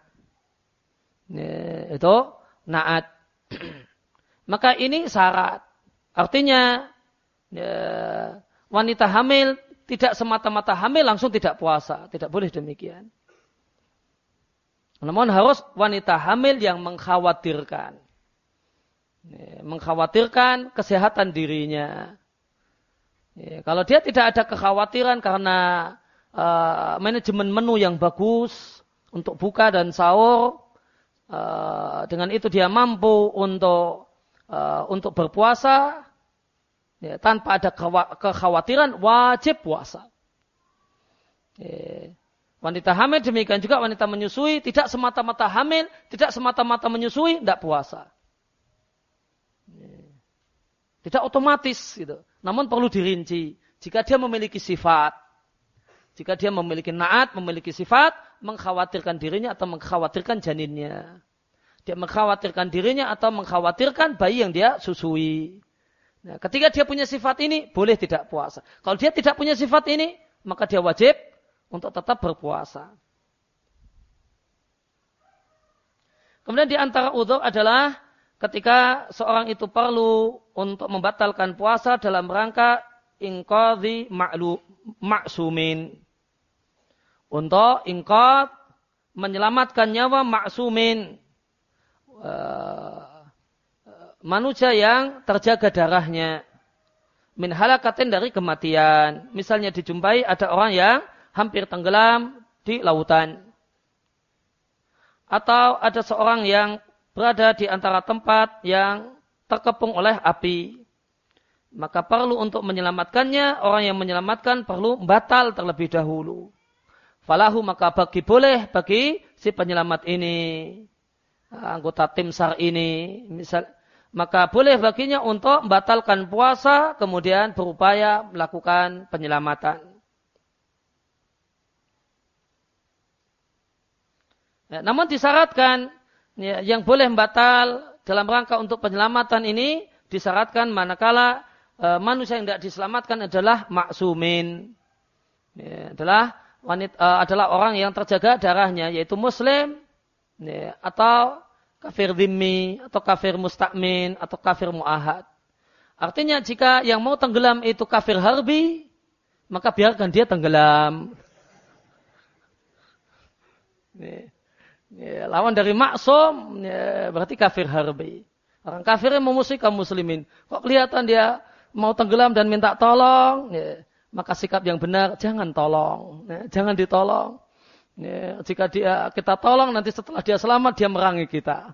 Itu naat. Maka ini syarat. Artinya ya, wanita hamil tidak semata-mata hamil langsung tidak puasa. Tidak boleh demikian. Namun harus wanita hamil yang mengkhawatirkan. Ya, mengkhawatirkan kesehatan dirinya. Ya, kalau dia tidak ada kekhawatiran karena uh, manajemen menu yang bagus untuk buka dan sahur. Uh, dengan itu dia mampu untuk uh, untuk berpuasa ya, tanpa ada kekhawatiran wajib puasa. Ya. Wanita hamil demikian juga wanita menyusui tidak semata-mata hamil, tidak semata-mata menyusui, tidak puasa. Tidak otomatis gitu. Namun perlu dirinci. Jika dia memiliki sifat jika dia memiliki naat, memiliki sifat, mengkhawatirkan dirinya atau mengkhawatirkan janinnya. Dia mengkhawatirkan dirinya atau mengkhawatirkan bayi yang dia susui. Nah, ketika dia punya sifat ini, boleh tidak puasa. Kalau dia tidak punya sifat ini, maka dia wajib untuk tetap berpuasa. Kemudian di antara udhur adalah ketika seorang itu perlu untuk membatalkan puasa dalam rangka ingkadhi maksumin untuk ingkot menyelamatkan nyawa maksumin uh, manusia yang terjaga darahnya min halakatin dari kematian. Misalnya dijumpai ada orang yang hampir tenggelam di lautan. Atau ada seorang yang berada di antara tempat yang terkepung oleh api. Maka perlu untuk menyelamatkannya, orang yang menyelamatkan perlu batal terlebih dahulu falahu maka bagi boleh bagi si penyelamat ini anggota tim SAR ini misal maka boleh baginya untuk membatalkan puasa kemudian berupaya melakukan penyelamatan. Ya, namun disyaratkan ya, yang boleh membatal dalam rangka untuk penyelamatan ini disyaratkan manakala e, manusia yang tidak diselamatkan adalah maksumin. Ya, adalah wanita e, adalah orang yang terjaga darahnya yaitu muslim ya, atau kafir dhimmi atau kafir mustakmin atau kafir muahad. Artinya jika yang mau tenggelam itu kafir harbi, maka biarkan dia tenggelam. Ya. Ya, lawan dari maksum ya, berarti kafir harbi. Orang kafir yang memusuhi kaum muslimin. Kok kelihatan dia mau tenggelam dan minta tolong, ya, maka sikap yang benar jangan tolong, ya, jangan ditolong. Ya, jika dia kita tolong nanti setelah dia selamat dia merangi kita.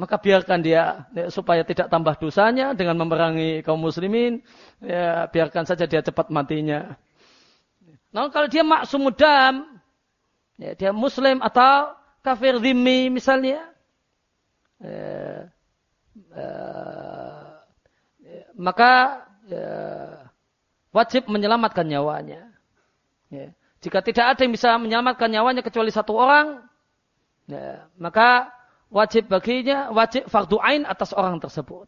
Maka biarkan dia ya, supaya tidak tambah dosanya dengan memerangi kaum muslimin, ya, biarkan saja dia cepat matinya. Nah kalau dia maksumudam, ya, dia muslim atau kafir zimmi misalnya, ya, ya, maka ya, wajib menyelamatkan nyawanya. Ya. Jika tidak ada yang bisa menyelamatkan nyawanya kecuali satu orang, ya, maka wajib baginya wajib fardu ain atas orang tersebut.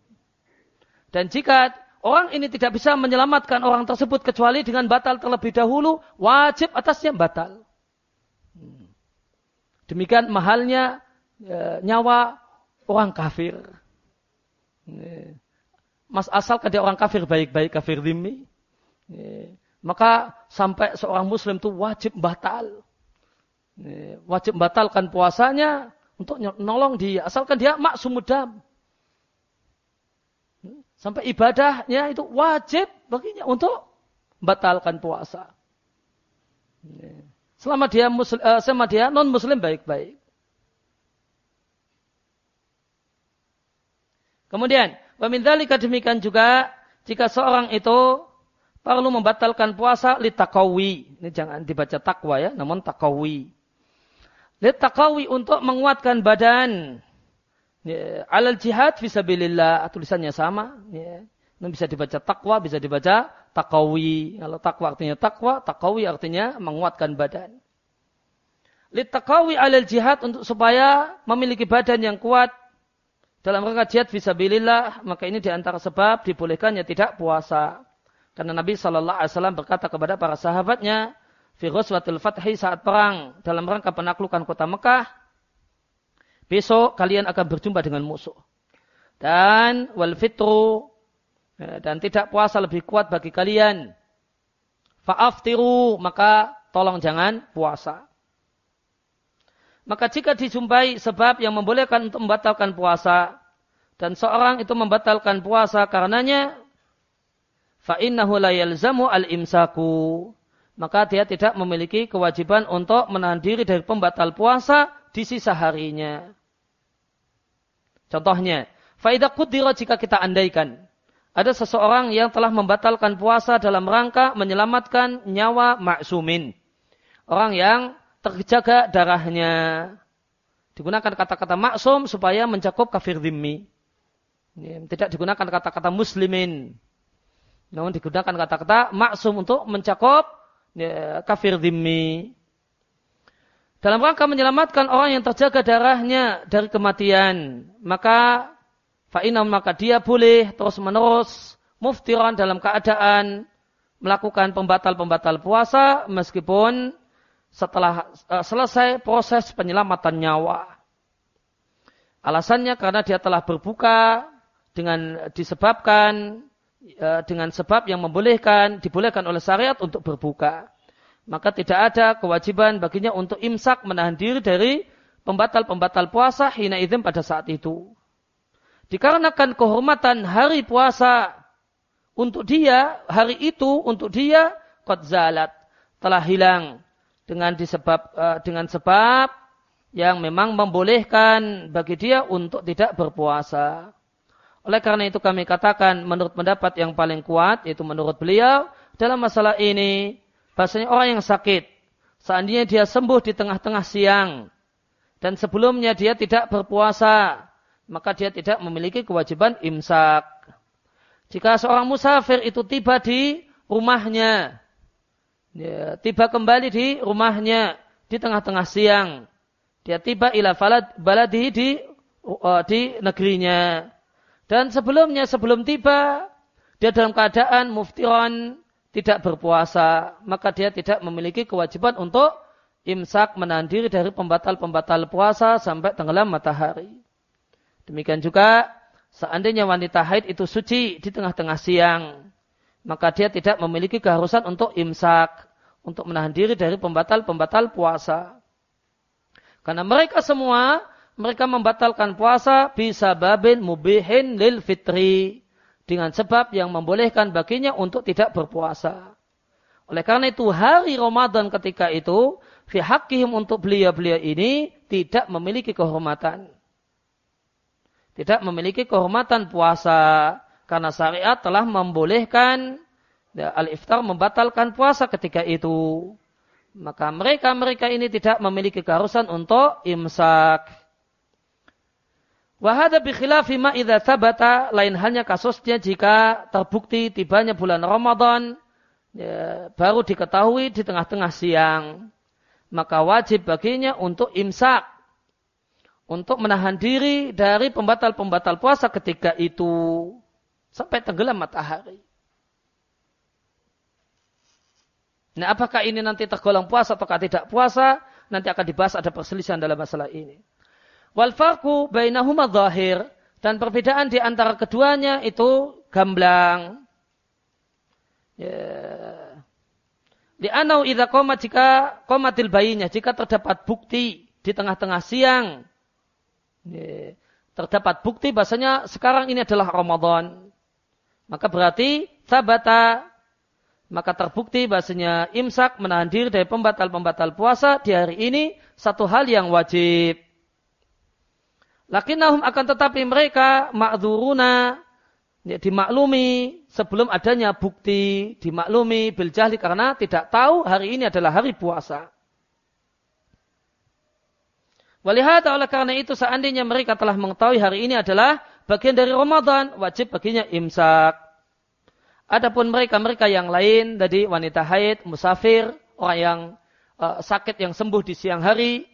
Dan jika orang ini tidak bisa menyelamatkan orang tersebut kecuali dengan batal terlebih dahulu, wajib atasnya batal. Demikian mahalnya e, nyawa orang kafir. E, mas asalkan dia orang kafir baik-baik kafir dimi, e, maka sampai seorang muslim itu wajib batal. Wajib batalkan puasanya untuk nolong dia. Asalkan dia maksumudam. Sampai ibadahnya itu wajib baginya untuk batalkan puasa. Selama dia muslim, uh, selama dia non muslim baik-baik. Kemudian, wamindalika demikian juga jika seorang itu perlu membatalkan puasa litakawi. Ini jangan dibaca takwa ya, namun takawi. Litakawi untuk menguatkan badan. Ya, alal jihad visabilillah. Tulisannya sama. Ya. Ini bisa dibaca takwa, bisa dibaca takawi. Kalau takwa artinya takwa, takawi artinya menguatkan badan. takawi alil jihad untuk supaya memiliki badan yang kuat dalam rangka jihad visabilillah, maka ini di antara sebab dibolehkannya tidak puasa. Karena Nabi Shallallahu Alaihi Wasallam berkata kepada para sahabatnya, Virus watil fathi saat perang dalam rangka penaklukan kota Mekah, besok kalian akan berjumpa dengan musuh. Dan wal fitru dan tidak puasa lebih kuat bagi kalian. Fa'aftiru, maka tolong jangan puasa. Maka jika dijumpai sebab yang membolehkan untuk membatalkan puasa, dan seorang itu membatalkan puasa karenanya, fa'innahu la yalzamu al-imsaku. Maka dia tidak memiliki kewajiban untuk menahan diri dari pembatal puasa di sisa harinya. Contohnya, faidah kudiro jika kita andaikan, ada seseorang yang telah membatalkan puasa dalam rangka menyelamatkan nyawa maksumin. Orang yang terjaga darahnya. Digunakan kata-kata maksum supaya mencakup kafir dhimmi. Tidak digunakan kata-kata muslimin. Namun digunakan kata-kata maksum untuk mencakup ya, kafir dhimmi. Dalam rangka menyelamatkan orang yang terjaga darahnya dari kematian. Maka Fa'inam maka dia boleh terus menerus muftiran dalam keadaan melakukan pembatal-pembatal puasa meskipun setelah uh, selesai proses penyelamatan nyawa. Alasannya karena dia telah berbuka dengan disebabkan uh, dengan sebab yang membolehkan dibolehkan oleh syariat untuk berbuka. Maka tidak ada kewajiban baginya untuk imsak menahan diri dari pembatal-pembatal puasa hina pada saat itu. Dikarenakan kehormatan hari puasa untuk dia, hari itu untuk dia kot zalat telah hilang dengan disebab uh, dengan sebab yang memang membolehkan bagi dia untuk tidak berpuasa. Oleh karena itu kami katakan menurut pendapat yang paling kuat yaitu menurut beliau dalam masalah ini bahasanya orang yang sakit seandainya dia sembuh di tengah-tengah siang dan sebelumnya dia tidak berpuasa maka dia tidak memiliki kewajiban imsak. Jika seorang musafir itu tiba di rumahnya, ya, tiba kembali di rumahnya di tengah-tengah siang, dia tiba ila baladi di uh, di negerinya. Dan sebelumnya, sebelum tiba, dia dalam keadaan muftiron, tidak berpuasa, maka dia tidak memiliki kewajiban untuk imsak menahan diri dari pembatal-pembatal puasa sampai tenggelam matahari. Demikian juga seandainya wanita haid itu suci di tengah-tengah siang, maka dia tidak memiliki keharusan untuk imsak, untuk menahan diri dari pembatal-pembatal puasa. Karena mereka semua, mereka membatalkan puasa bisa babin mubihin lil fitri. Dengan sebab yang membolehkan baginya untuk tidak berpuasa. Oleh karena itu hari Ramadan ketika itu fi untuk beliau-beliau ini tidak memiliki kehormatan. Tidak memiliki kehormatan puasa karena syariat telah membolehkan ya, al-iftar membatalkan puasa ketika itu. Maka mereka-mereka ini tidak memiliki keharusan untuk imsak. Wahada bikhilafi ma idza thabata lain halnya kasusnya jika terbukti tibanya bulan Ramadan ya, baru diketahui di tengah-tengah siang maka wajib baginya untuk imsak. Untuk menahan diri dari pembatal-pembatal puasa ketika itu. Sampai tenggelam matahari. Nah apakah ini nanti tergolong puasa atau tidak puasa? Nanti akan dibahas ada perselisihan dalam masalah ini. Wal farku bainahuma zahir. Dan perbedaan di antara keduanya itu gamblang. Ya. Di anau idza koma jika komatil bayinya jika terdapat bukti di tengah-tengah siang. Terdapat bukti bahasanya sekarang ini adalah Ramadan. Maka berarti sabata maka terbukti bahasanya imsak menahan diri dari pembatal-pembatal puasa di hari ini satu hal yang wajib. Lakinnahum akan tetapi mereka ma'dzuruna ya, dimaklumi sebelum adanya bukti dimaklumi bil jahli karena tidak tahu hari ini adalah hari puasa. Walihata oleh karena itu seandainya mereka telah mengetahui hari ini adalah bagian dari Ramadan, wajib baginya imsak. Adapun mereka-mereka yang lain, tadi wanita haid, musafir, orang yang uh, sakit yang sembuh di siang hari.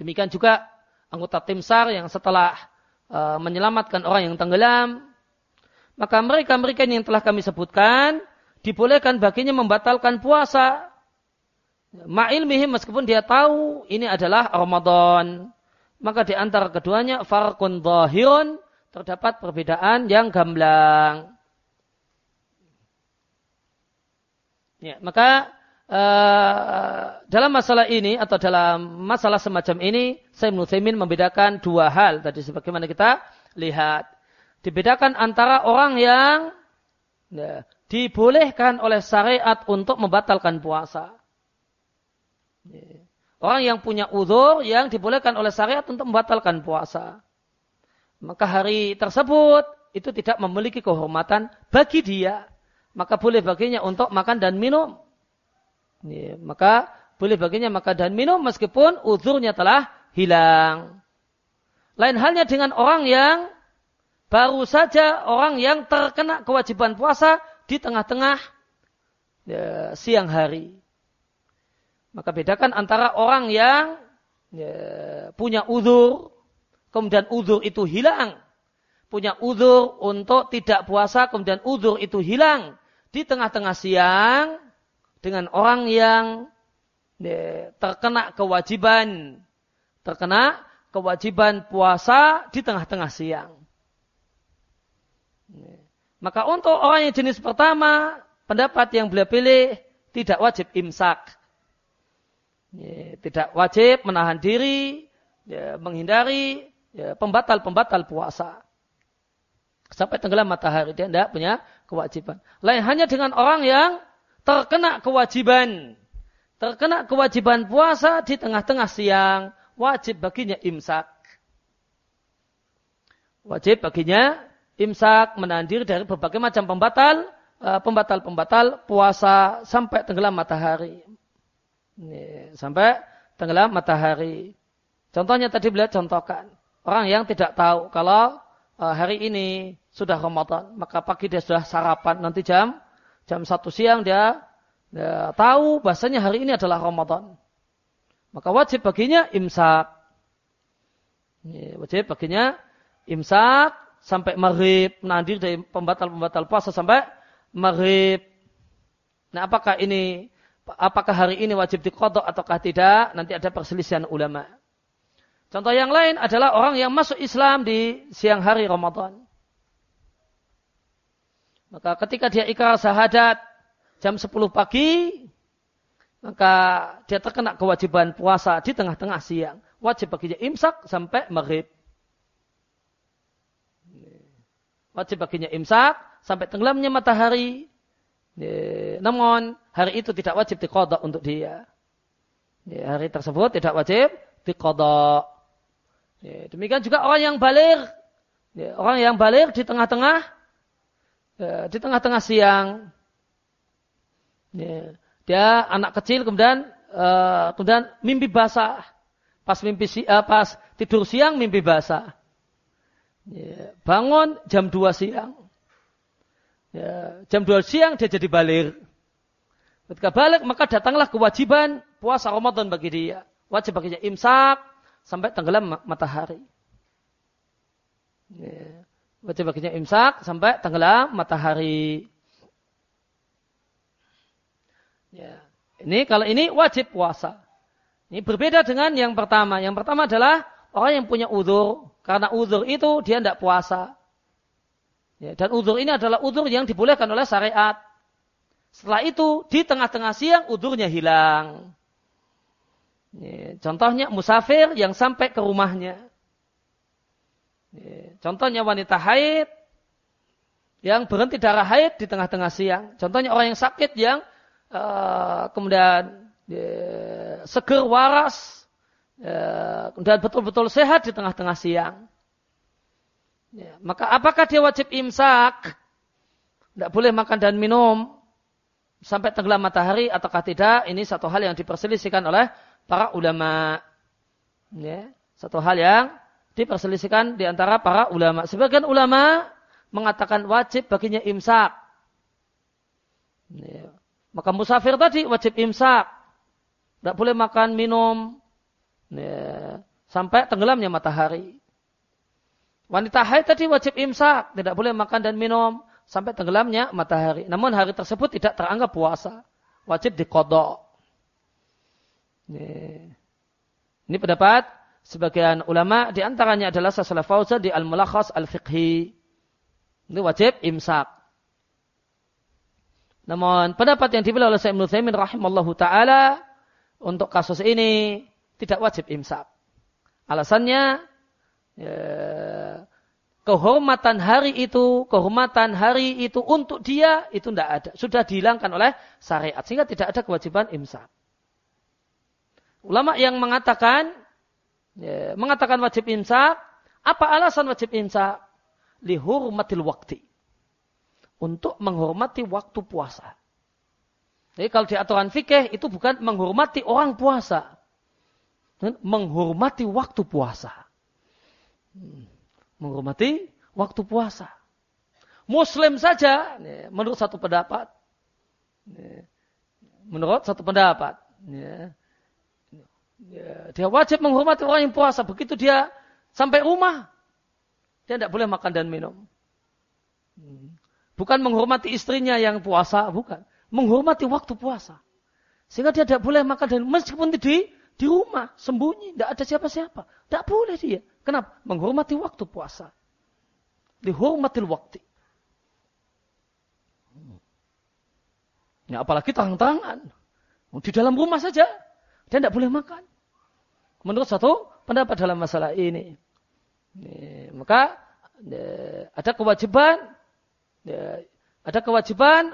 Demikian juga anggota tim SAR yang setelah uh, menyelamatkan orang yang tenggelam, maka mereka-mereka yang telah kami sebutkan, dibolehkan baginya membatalkan puasa. Ma'ilmihim meskipun dia tahu ini adalah Ramadan. Maka di antara keduanya, farkun zahirun, terdapat perbedaan yang gamblang. Ya, maka uh, dalam masalah ini atau dalam masalah semacam ini, saya Nusaimin membedakan dua hal tadi sebagaimana kita lihat dibedakan antara orang yang ya, dibolehkan oleh syariat untuk membatalkan puasa. Ya. Orang yang punya uzur yang dibolehkan oleh syariat untuk membatalkan puasa. Maka hari tersebut itu tidak memiliki kehormatan bagi dia. Maka boleh baginya untuk makan dan minum. Ya, maka boleh baginya makan dan minum meskipun uzurnya telah hilang. Lain halnya dengan orang yang baru saja orang yang terkena kewajiban puasa di tengah-tengah ya, siang hari. Maka bedakan antara orang yang ya, punya uzur, kemudian uzur itu hilang. Punya uzur untuk tidak puasa, kemudian uzur itu hilang di tengah-tengah siang dengan orang yang ya, terkena kewajiban, terkena kewajiban puasa di tengah-tengah siang. Maka untuk orang yang jenis pertama, pendapat yang beliau pilih tidak wajib imsak. Tidak wajib menahan diri, menghindari pembatal-pembatal puasa. Sampai tenggelam matahari, dia tidak punya kewajiban. Lain hanya dengan orang yang terkena kewajiban. Terkena kewajiban puasa di tengah-tengah siang, wajib baginya imsak. Wajib baginya imsak menahan diri dari berbagai macam pembatal eh, pembatal-pembatal puasa sampai tenggelam matahari. Sampai tenggelam matahari. Contohnya tadi beliau contohkan. orang yang tidak tahu kalau uh, hari ini sudah Ramadan, maka pagi dia sudah sarapan, nanti jam jam satu siang dia, dia tahu bahasanya hari ini adalah Ramadan. Maka wajib baginya imsak. Wajib baginya imsak sampai maghrib, nanti dari pembatal-pembatal puasa sampai maghrib. Nah, apakah ini apakah hari ini wajib dikodok ataukah tidak? Nanti ada perselisihan ulama. Contoh yang lain adalah orang yang masuk Islam di siang hari Ramadan. Maka ketika dia ikrar syahadat jam 10 pagi, maka dia terkena kewajiban puasa di tengah-tengah siang. Wajib baginya imsak sampai maghrib. Wajib baginya imsak sampai tenggelamnya matahari. Namun hari itu tidak wajib dikodok untuk dia. Hari tersebut tidak wajib dikodok. Demikian juga orang yang balik. Orang yang balik di tengah-tengah di tengah-tengah siang. Dia anak kecil kemudian kemudian mimpi basah. Pas mimpi pas tidur siang mimpi basah. Ya, bangun jam 2 siang. Ya, jam 2 siang dia jadi balik. Ketika balik maka datanglah kewajiban puasa Ramadan bagi dia. Wajib baginya imsak sampai tenggelam matahari. Ya, wajib baginya imsak sampai tenggelam matahari. Ya. Ini kalau ini wajib puasa. Ini berbeda dengan yang pertama. Yang pertama adalah orang yang punya udur karena uzur itu dia tidak puasa. Ya, dan uzur ini adalah uzur yang dibolehkan oleh syariat. Setelah itu, di tengah-tengah siang, uzurnya hilang. Ya, contohnya musafir yang sampai ke rumahnya. Ya, contohnya wanita haid yang berhenti darah haid di tengah-tengah siang. Contohnya orang yang sakit yang uh, kemudian ya, seger waras Ya, dan betul-betul sehat di tengah-tengah siang. Ya, maka apakah dia wajib imsak? Tidak boleh makan dan minum sampai tenggelam matahari ataukah tidak? Ini satu hal yang diperselisihkan oleh para ulama. Ya, satu hal yang diperselisihkan di antara para ulama. Sebagian ulama mengatakan wajib baginya imsak. Ya. Maka musafir tadi wajib imsak. Tidak boleh makan, minum, Ya, sampai tenggelamnya matahari. Wanita haid tadi wajib imsak, tidak boleh makan dan minum sampai tenggelamnya matahari. Namun hari tersebut tidak teranggap puasa, wajib dikodok. Ini pendapat sebagian ulama di antaranya adalah Sasalah Fauzan di Al-Mulakhas Al-Fiqhi. Ini wajib imsak. Namun pendapat yang dipilih oleh Sayyid Ibn rahimallahu taala untuk kasus ini tidak wajib imsak. Alasannya ya, kehormatan hari itu, kehormatan hari itu untuk dia itu tidak ada. Sudah dihilangkan oleh syariat sehingga tidak ada kewajiban imsak. Ulama yang mengatakan ya, mengatakan wajib imsak, apa alasan wajib imsak? Lihurmatil waktu. Untuk menghormati waktu puasa. Jadi kalau di aturan fikih itu bukan menghormati orang puasa menghormati waktu puasa. Hmm. Menghormati waktu puasa. Muslim saja, menurut satu pendapat, menurut satu pendapat, dia wajib menghormati orang yang puasa. Begitu dia sampai rumah, dia tidak boleh makan dan minum. Hmm. Bukan menghormati istrinya yang puasa, bukan. Menghormati waktu puasa. Sehingga dia tidak boleh makan dan meskipun di di rumah, sembunyi, tidak ada siapa-siapa. Tidak boleh dia. Kenapa? Menghormati waktu puasa. Dihormatil waktu. Ya, apalagi terang-terangan. Di dalam rumah saja. Dia tidak boleh makan. Menurut satu pendapat dalam masalah ini. maka ada kewajiban. Ada kewajiban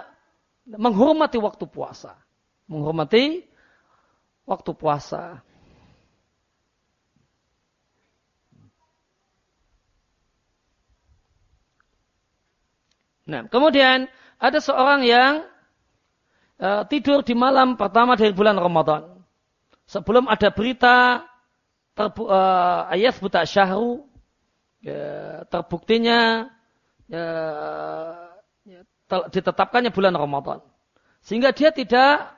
menghormati waktu puasa. Menghormati waktu puasa. Nah, kemudian ada seorang yang uh, tidur di malam pertama dari bulan Ramadan. Sebelum ada berita terbu, uh, ayat buta syahru, ya, terbuktinya ya, ya, ditetapkannya bulan Ramadan. Sehingga dia tidak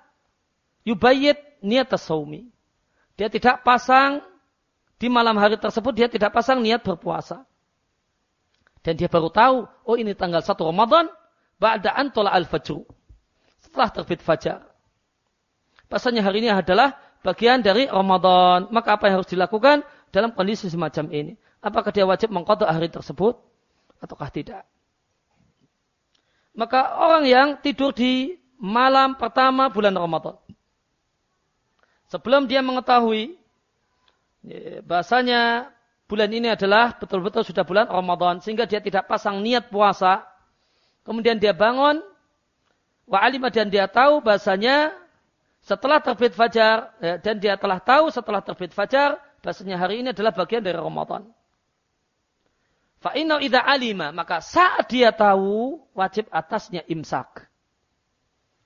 yubayit niat tasaumi. Dia tidak pasang di malam hari tersebut dia tidak pasang niat berpuasa. Dan dia baru tahu, oh ini tanggal 1 Ramadan, ba'da antola al-fajr. Setelah terbit fajar. Pasalnya hari ini adalah bagian dari Ramadan. Maka apa yang harus dilakukan dalam kondisi semacam ini? Apakah dia wajib mengkodok hari tersebut? Ataukah tidak? Maka orang yang tidur di malam pertama bulan Ramadan. Sebelum dia mengetahui ya, bahasanya bulan ini adalah betul-betul sudah bulan Ramadan sehingga dia tidak pasang niat puasa. Kemudian dia bangun wa alima dan dia tahu bahasanya setelah terbit fajar ya, dan dia telah tahu setelah terbit fajar bahasanya hari ini adalah bagian dari Ramadan. Fa inna idza alima maka saat dia tahu wajib atasnya imsak.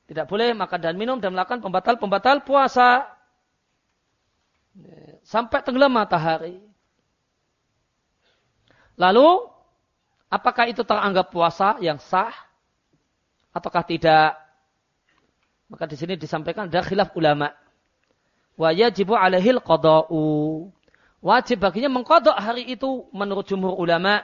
Tidak boleh makan dan minum dan melakukan pembatal-pembatal puasa. Ya, sampai tenggelam matahari. Lalu, apakah itu teranggap puasa yang sah? Ataukah tidak? Maka di sini disampaikan ada khilaf ulama. Wa yajibu alaihil qada'u. Wajib baginya mengkodok hari itu menurut jumhur ulama.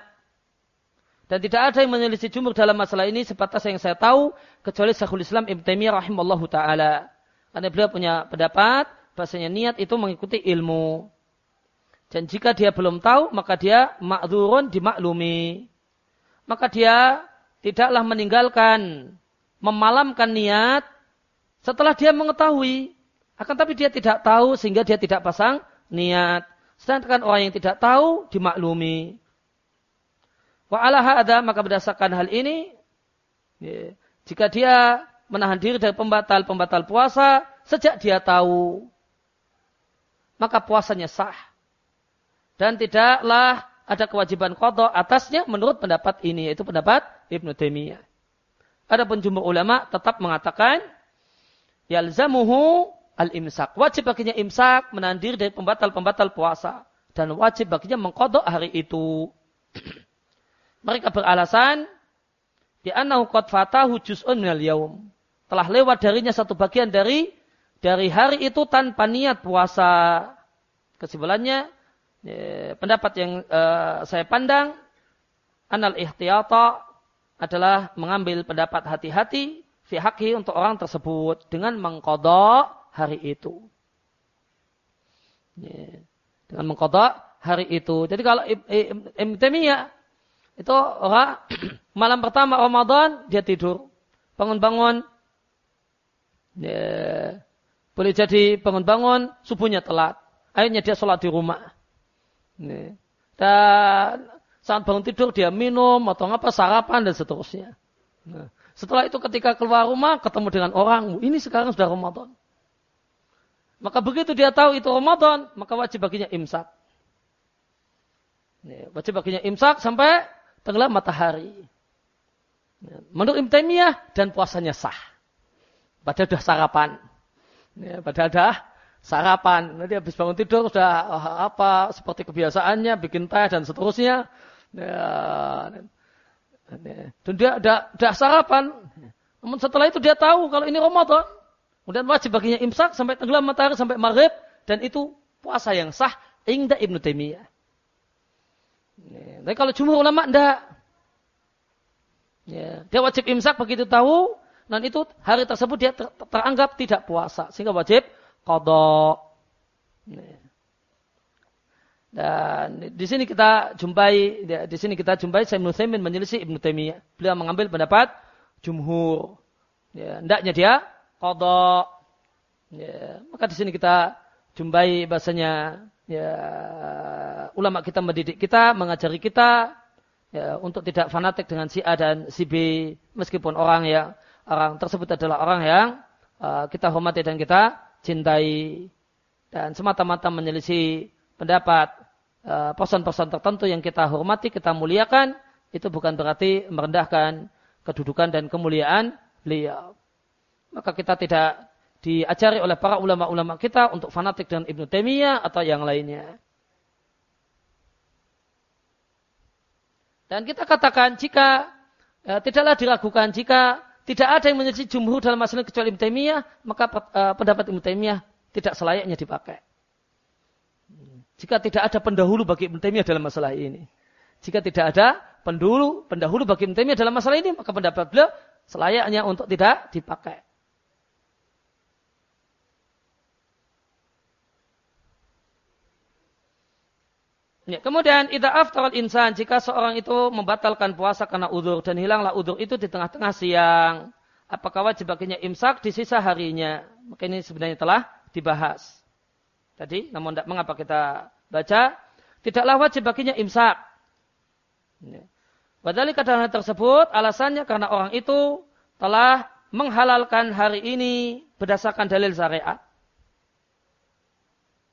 Dan tidak ada yang menyelisih jumhur dalam masalah ini sebatas yang saya tahu kecuali Syekhul Islam Ibn Taimiyah rahimallahu taala. Karena beliau punya pendapat bahasanya niat itu mengikuti ilmu. Dan jika dia belum tahu, maka dia ma'zurun dimaklumi. Maka dia tidaklah meninggalkan, memalamkan niat setelah dia mengetahui. Akan tapi dia tidak tahu sehingga dia tidak pasang niat. Sedangkan orang yang tidak tahu dimaklumi. Wa ala ada maka berdasarkan hal ini, ya, jika dia menahan diri dari pembatal-pembatal puasa, sejak dia tahu, maka puasanya sah dan tidaklah ada kewajiban kodok atasnya menurut pendapat ini yaitu pendapat Ibnu Taimiyah. Ada jumhur ulama tetap mengatakan yalzamuhu al-imsak. Wajib baginya imsak menahan diri dari pembatal-pembatal puasa dan wajib baginya mengkodok hari itu. Mereka beralasan di annahu qad fatahu juz'un minal yaum. Telah lewat darinya satu bagian dari dari hari itu tanpa niat puasa. Kesimpulannya Ya, pendapat yang uh, saya pandang anal ihtiyata adalah mengambil pendapat hati-hati fi haki untuk orang tersebut dengan mengkodok hari itu. Ya, dengan mengkodok hari itu. Jadi kalau Ibn itu orang malam pertama Ramadan dia tidur. Bangun-bangun. Ya, boleh jadi bangun-bangun subuhnya telat. Akhirnya dia sholat di rumah. Dan saat bangun tidur dia minum atau apa sarapan dan seterusnya. Nah, setelah itu ketika keluar rumah ketemu dengan orang, ini sekarang sudah Ramadan. Maka begitu dia tahu itu Ramadan, maka wajib baginya imsak. Wajib baginya imsak sampai tenggelam matahari. Menurut Ibn dan puasanya sah. Padahal sudah sarapan. Padahal sudah sarapan. Nanti habis bangun tidur sudah oh, apa seperti kebiasaannya bikin teh dan seterusnya. Ya, dan dia sudah sarapan. Namun setelah itu dia tahu kalau ini Ramadan. Kemudian wajib baginya imsak sampai tenggelam matahari sampai maghrib dan itu puasa yang sah ingda Ibnu Taimiyah. Tapi kalau jumhur ulama enggak. Ya, dia wajib imsak begitu tahu dan itu hari tersebut dia ter teranggap tidak puasa sehingga wajib kodok. Dan di sini kita jumpai di sini kita jumpai Syekh Ibnu Taimin menyelisih Ibnu Taimiyah. Beliau mengambil pendapat jumhur. Ya, hendaknya dia kodok. Ya, maka di sini kita jumpai bahasanya ya ulama kita mendidik kita, mengajari kita ya, untuk tidak fanatik dengan si A dan si B meskipun orang yang orang tersebut adalah orang yang uh, kita hormati dan kita cintai dan semata-mata menyelisih pendapat eh, person-person tertentu yang kita hormati, kita muliakan, itu bukan berarti merendahkan kedudukan dan kemuliaan beliau. Maka kita tidak diajari oleh para ulama-ulama kita untuk fanatik dengan Ibnu Taimiyah atau yang lainnya. Dan kita katakan jika e, tidaklah diragukan jika tidak ada yang menjadi jumhur dalam masalah kecuali Ibn Taimiyah, maka e, pendapat Ibn Taimiyah tidak selayaknya dipakai. Jika tidak ada pendahulu bagi Ibn Taimiyah dalam masalah ini. Jika tidak ada pendahulu, pendahulu bagi Ibn Taimiyah dalam masalah ini, maka pendapat beliau selayaknya untuk tidak dipakai. Ya, kemudian idza aftaral insan jika seorang itu membatalkan puasa karena udur dan hilanglah udur itu di tengah-tengah siang, apakah wajib baginya imsak di sisa harinya? Maka ini sebenarnya telah dibahas. Tadi, namun tidak mengapa kita baca, tidaklah wajib baginya imsak. Ya. Padahal kadang tersebut alasannya karena orang itu telah menghalalkan hari ini berdasarkan dalil syariat.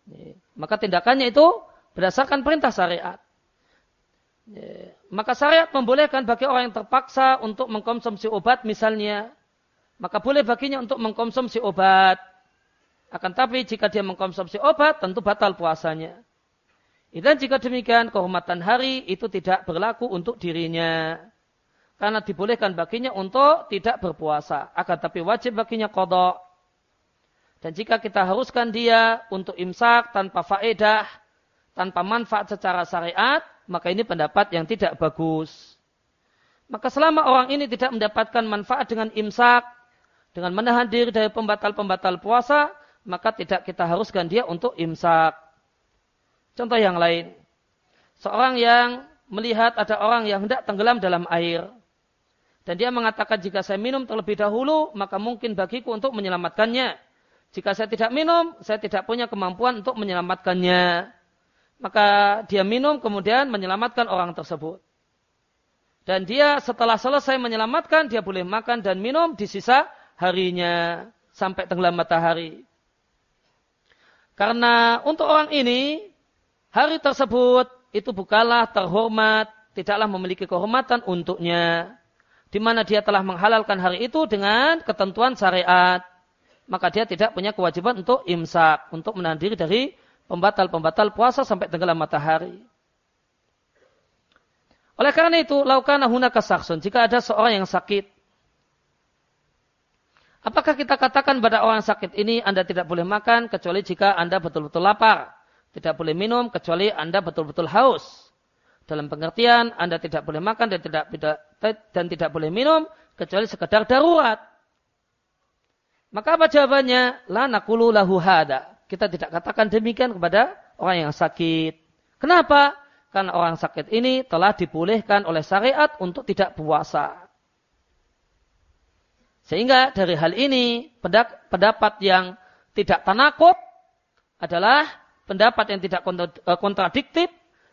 Ya. Maka tindakannya itu berdasarkan perintah syariat. Ya, maka syariat membolehkan bagi orang yang terpaksa untuk mengkonsumsi obat misalnya, maka boleh baginya untuk mengkonsumsi obat. Akan tapi jika dia mengkonsumsi obat, tentu batal puasanya. Dan jika demikian, kehormatan hari itu tidak berlaku untuk dirinya. Karena dibolehkan baginya untuk tidak berpuasa. Akan tapi wajib baginya kodok. Dan jika kita haruskan dia untuk imsak tanpa faedah, tanpa manfaat secara syariat, maka ini pendapat yang tidak bagus. Maka selama orang ini tidak mendapatkan manfaat dengan imsak, dengan menahan diri dari pembatal-pembatal puasa, maka tidak kita haruskan dia untuk imsak. Contoh yang lain. Seorang yang melihat ada orang yang hendak tenggelam dalam air. Dan dia mengatakan jika saya minum terlebih dahulu, maka mungkin bagiku untuk menyelamatkannya. Jika saya tidak minum, saya tidak punya kemampuan untuk menyelamatkannya maka dia minum kemudian menyelamatkan orang tersebut. Dan dia setelah selesai menyelamatkan, dia boleh makan dan minum di sisa harinya sampai tenggelam matahari. Karena untuk orang ini, hari tersebut itu bukanlah terhormat, tidaklah memiliki kehormatan untuknya. Di mana dia telah menghalalkan hari itu dengan ketentuan syariat. Maka dia tidak punya kewajiban untuk imsak, untuk menahan diri dari pembatal-pembatal puasa sampai tenggelam matahari. Oleh karena itu, laukana hunaka saksun. Jika ada seorang yang sakit, apakah kita katakan pada orang sakit ini Anda tidak boleh makan kecuali jika Anda betul-betul lapar. Tidak boleh minum kecuali Anda betul-betul haus. Dalam pengertian Anda tidak boleh makan dan tidak, dan tidak boleh minum kecuali sekedar darurat. Maka apa jawabannya? La nakulu lahu. Kita tidak katakan demikian kepada orang yang sakit. Kenapa? Karena orang sakit ini telah dibolehkan oleh syariat untuk tidak puasa. Sehingga dari hal ini pendapat yang tidak tanakut adalah pendapat yang tidak eh, kontradiktif.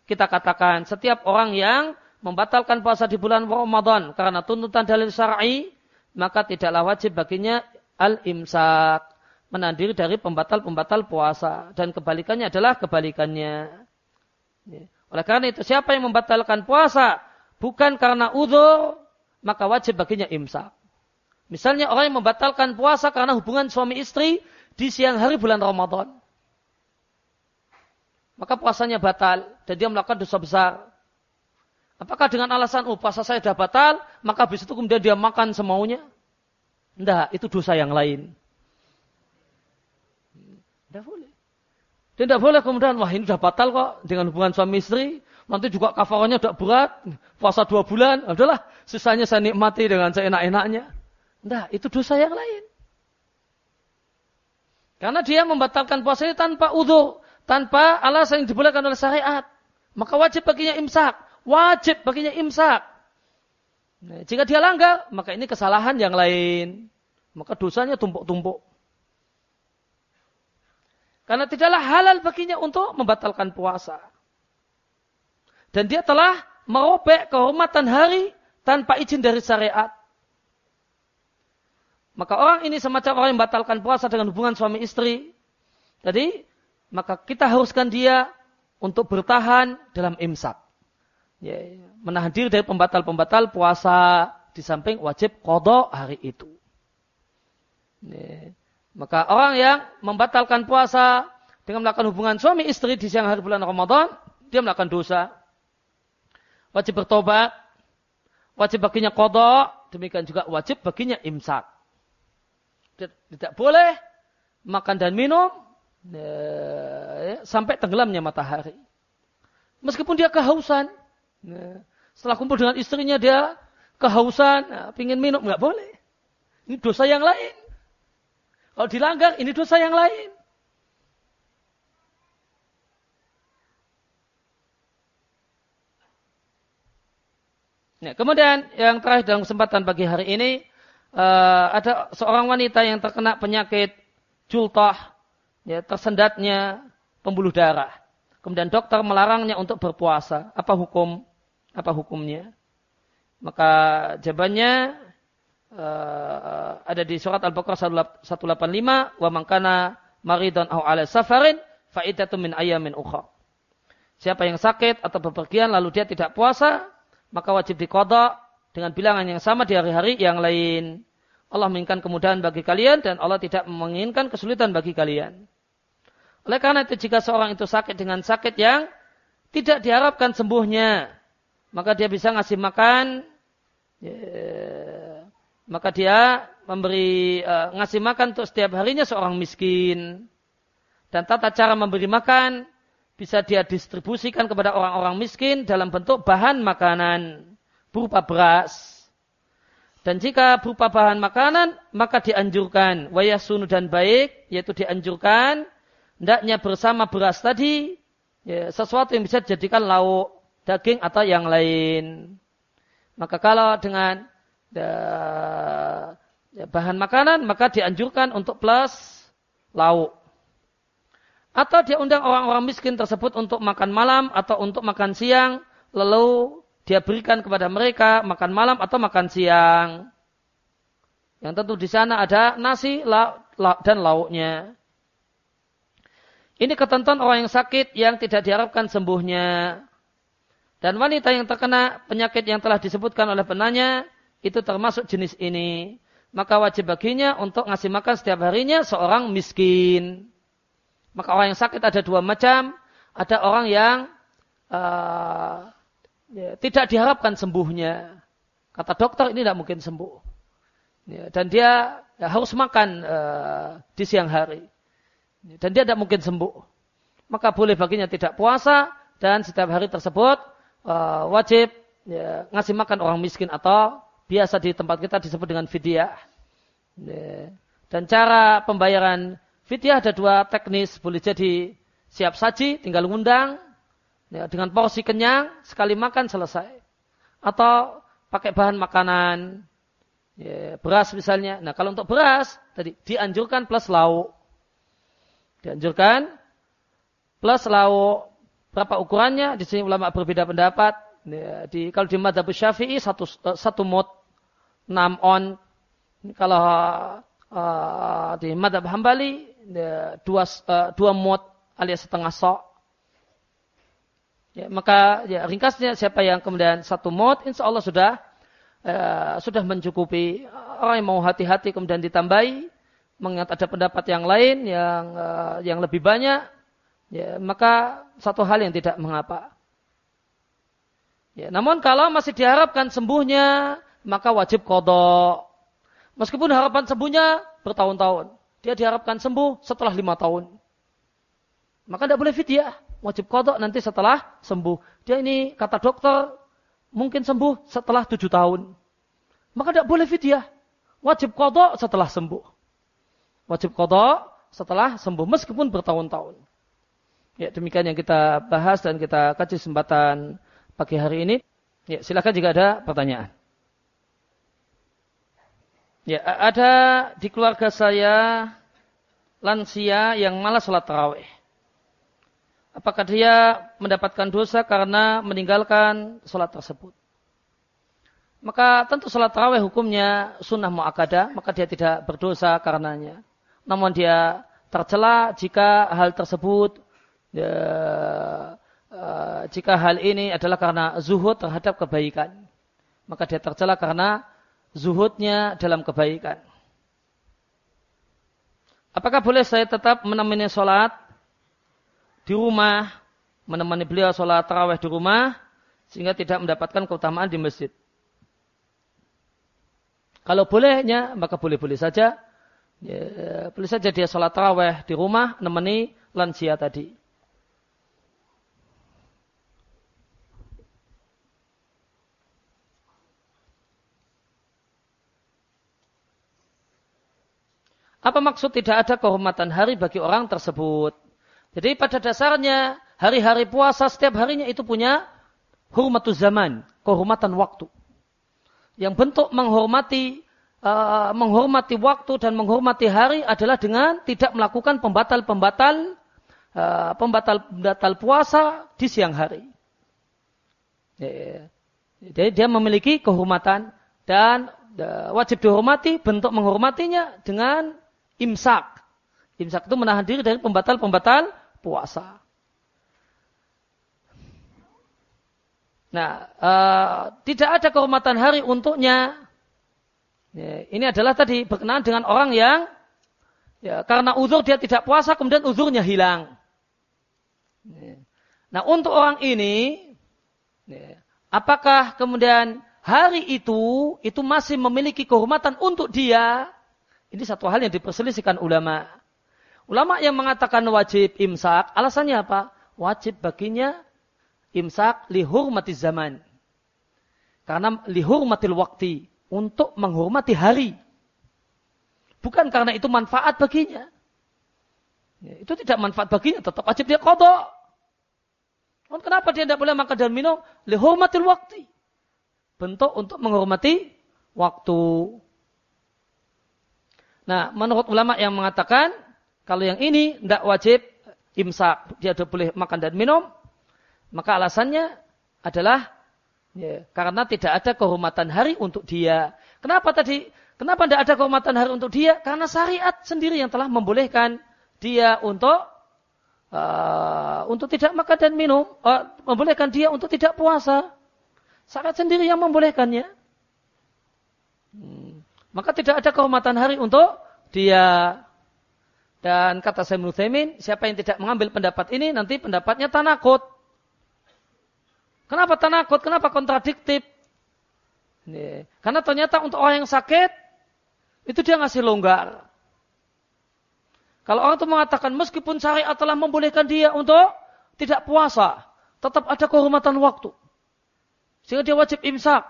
Kita katakan setiap orang yang membatalkan puasa di bulan Ramadan karena tuntutan dalil syar'i maka tidaklah wajib baginya al-imsak menandiri dari pembatal-pembatal puasa dan kebalikannya adalah kebalikannya. Ya. Oleh karena itu siapa yang membatalkan puasa bukan karena udur maka wajib baginya imsak. Misalnya orang yang membatalkan puasa karena hubungan suami istri di siang hari bulan Ramadan. Maka puasanya batal dan dia melakukan dosa besar. Apakah dengan alasan, oh puasa saya sudah batal, maka habis itu kemudian dia makan semaunya? Tidak, itu dosa yang lain. Tidak boleh. Tidak boleh kemudian, wah ini sudah batal kok dengan hubungan suami istri. Nanti juga kafarannya udah berat. Puasa dua bulan. Adalah sisanya saya nikmati dengan seenak-enaknya. Nah, itu dosa yang lain. Karena dia membatalkan puasa ini tanpa udur. Tanpa alasan yang dibolehkan oleh syariat. Maka wajib baginya imsak. Wajib baginya imsak. Nah, jika dia langgar, maka ini kesalahan yang lain. Maka dosanya tumpuk-tumpuk. Karena tidaklah halal baginya untuk membatalkan puasa. Dan dia telah merobek kehormatan hari tanpa izin dari syariat. Maka orang ini semacam orang yang membatalkan puasa dengan hubungan suami istri. Jadi, maka kita haruskan dia untuk bertahan dalam imsak. Ya, menahan diri dari pembatal-pembatal puasa di samping wajib kodok hari itu. Ya. Maka orang yang membatalkan puasa dengan melakukan hubungan suami istri di siang hari bulan Ramadan, dia melakukan dosa. wajib bertobat, wajib baginya kodok, demikian juga wajib baginya imsak. Tidak boleh makan dan minum ya, sampai tenggelamnya matahari. Meskipun dia kehausan, ya, setelah kumpul dengan istrinya dia kehausan, ya, pingin minum nggak boleh. Ini dosa yang lain. Kalau dilanggar, ini dosa yang lain. Nah, kemudian yang terakhir dalam kesempatan pagi hari ini uh, ada seorang wanita yang terkena penyakit jultah, ya, tersendatnya pembuluh darah. Kemudian dokter melarangnya untuk berpuasa. Apa hukum? Apa hukumnya? Maka jawabannya uh, ada di surat Al-Baqarah 185, wa mangkana maridon au ala safarin faidatu min ayamin ukha. Siapa yang sakit atau bepergian lalu dia tidak puasa, maka wajib dikodok dengan bilangan yang sama di hari-hari yang lain. Allah menginginkan kemudahan bagi kalian dan Allah tidak menginginkan kesulitan bagi kalian. Oleh karena itu jika seorang itu sakit dengan sakit yang tidak diharapkan sembuhnya, maka dia bisa ngasih makan, ya, maka dia memberi uh, ngasih makan untuk setiap harinya seorang miskin. Dan tata cara memberi makan bisa dia distribusikan kepada orang-orang miskin dalam bentuk bahan makanan berupa beras. Dan jika berupa bahan makanan, maka dianjurkan wayasunu dan baik, yaitu dianjurkan hendaknya bersama beras tadi ya, sesuatu yang bisa dijadikan lauk, daging atau yang lain. Maka kalau dengan bahan makanan, maka dianjurkan untuk plus lauk. Atau dia undang orang-orang miskin tersebut untuk makan malam atau untuk makan siang, lalu dia berikan kepada mereka makan malam atau makan siang. Yang tentu di sana ada nasi dan lauknya. Ini ketentuan orang yang sakit yang tidak diharapkan sembuhnya. Dan wanita yang terkena penyakit yang telah disebutkan oleh penanya, itu termasuk jenis ini. Maka wajib baginya untuk ngasih makan setiap harinya seorang miskin. Maka orang yang sakit ada dua macam. Ada orang yang uh, ya, tidak diharapkan sembuhnya. Kata dokter ini tidak mungkin sembuh. Ya, dan dia ya, harus makan uh, di siang hari. Ya, dan dia tidak mungkin sembuh. Maka boleh baginya tidak puasa dan setiap hari tersebut uh, wajib ya, ngasih makan orang miskin atau biasa di tempat kita disebut dengan fidyah. Ya. Dan cara pembayaran Fitiah ada dua teknis, boleh jadi siap saji, tinggal ngundang, dengan porsi kenyang, sekali makan selesai. Atau pakai bahan makanan, beras misalnya. Nah kalau untuk beras, tadi dianjurkan plus lauk. Dianjurkan plus lauk. Berapa ukurannya? Di sini ulama berbeda pendapat. Di, kalau di madhab syafi'i satu, satu mod, enam on. Kalau uh, di madhab hambali Ya, dua uh, dua mod alias setengah sok. Ya, maka ya, ringkasnya siapa yang kemudian satu mod, insya Allah sudah uh, sudah mencukupi. Orang yang mau hati-hati kemudian ditambahi, mengingat ada pendapat yang lain yang uh, yang lebih banyak, ya, maka satu hal yang tidak mengapa. Ya, namun kalau masih diharapkan sembuhnya, maka wajib kodok. Meskipun harapan sembuhnya bertahun-tahun dia diharapkan sembuh setelah lima tahun. Maka tidak boleh fidyah. Wajib kodok nanti setelah sembuh. Dia ini kata dokter mungkin sembuh setelah tujuh tahun. Maka tidak boleh fidyah. Wajib kodok setelah sembuh. Wajib kodok setelah sembuh meskipun bertahun-tahun. Ya demikian yang kita bahas dan kita kaji kesempatan pagi hari ini. Ya silakan jika ada pertanyaan. Ya, ada di keluarga saya lansia yang malas sholat tarawih. Apakah dia mendapatkan dosa karena meninggalkan sholat tersebut? Maka tentu sholat tarawih hukumnya sunnah mu'akada, maka dia tidak berdosa karenanya. Namun dia tercela jika hal tersebut, ya, uh, jika hal ini adalah karena zuhud terhadap kebaikan. Maka dia tercela karena zuhudnya dalam kebaikan. Apakah boleh saya tetap menemani sholat di rumah, menemani beliau sholat taraweh di rumah, sehingga tidak mendapatkan keutamaan di masjid. Kalau bolehnya, maka boleh-boleh saja. Ya, boleh saja dia sholat taraweh di rumah, nemeni lansia tadi. Apa maksud tidak ada kehormatan hari bagi orang tersebut? Jadi pada dasarnya hari-hari puasa setiap harinya itu punya hurmatu zaman, kehormatan waktu. Yang bentuk menghormati uh, menghormati waktu dan menghormati hari adalah dengan tidak melakukan pembatal-pembatal uh, pembatal-pembatal puasa di siang hari. Jadi dia memiliki kehormatan dan uh, wajib dihormati bentuk menghormatinya dengan imsak. Imsak itu menahan diri dari pembatal-pembatal puasa. Nah, uh, tidak ada kehormatan hari untuknya. Ya, ini adalah tadi berkenaan dengan orang yang ya, karena uzur dia tidak puasa, kemudian uzurnya hilang. Ya. Nah, untuk orang ini, ya, apakah kemudian hari itu itu masih memiliki kehormatan untuk dia? Ini satu hal yang diperselisihkan ulama. Ulama yang mengatakan wajib imsak, alasannya apa? Wajib baginya imsak lihur mati zaman. Karena lihur mati waktu. Untuk menghormati hari. Bukan karena itu manfaat baginya. Ya, itu tidak manfaat baginya, tetap wajib dia kodok. Kenapa dia tidak boleh makan dan minum? mati waktu. Bentuk untuk menghormati waktu. Nah, menurut ulama yang mengatakan kalau yang ini tidak wajib imsak, dia boleh makan dan minum, maka alasannya adalah ya, karena tidak ada kehormatan hari untuk dia. Kenapa tadi? Kenapa tidak ada kehormatan hari untuk dia? Karena syariat sendiri yang telah membolehkan dia untuk uh, untuk tidak makan dan minum, uh, membolehkan dia untuk tidak puasa. Syariat sendiri yang membolehkannya. Hmm. Maka tidak ada kehormatan hari untuk dia. Dan kata Sayyid Nuthamin, siapa yang tidak mengambil pendapat ini, nanti pendapatnya tanakut. Kenapa tanakut? Kenapa kontradiktif? Ini. Karena ternyata untuk orang yang sakit, itu dia ngasih longgar. Kalau orang itu mengatakan meskipun syariat telah membolehkan dia untuk tidak puasa, tetap ada kehormatan waktu. Sehingga dia wajib imsak.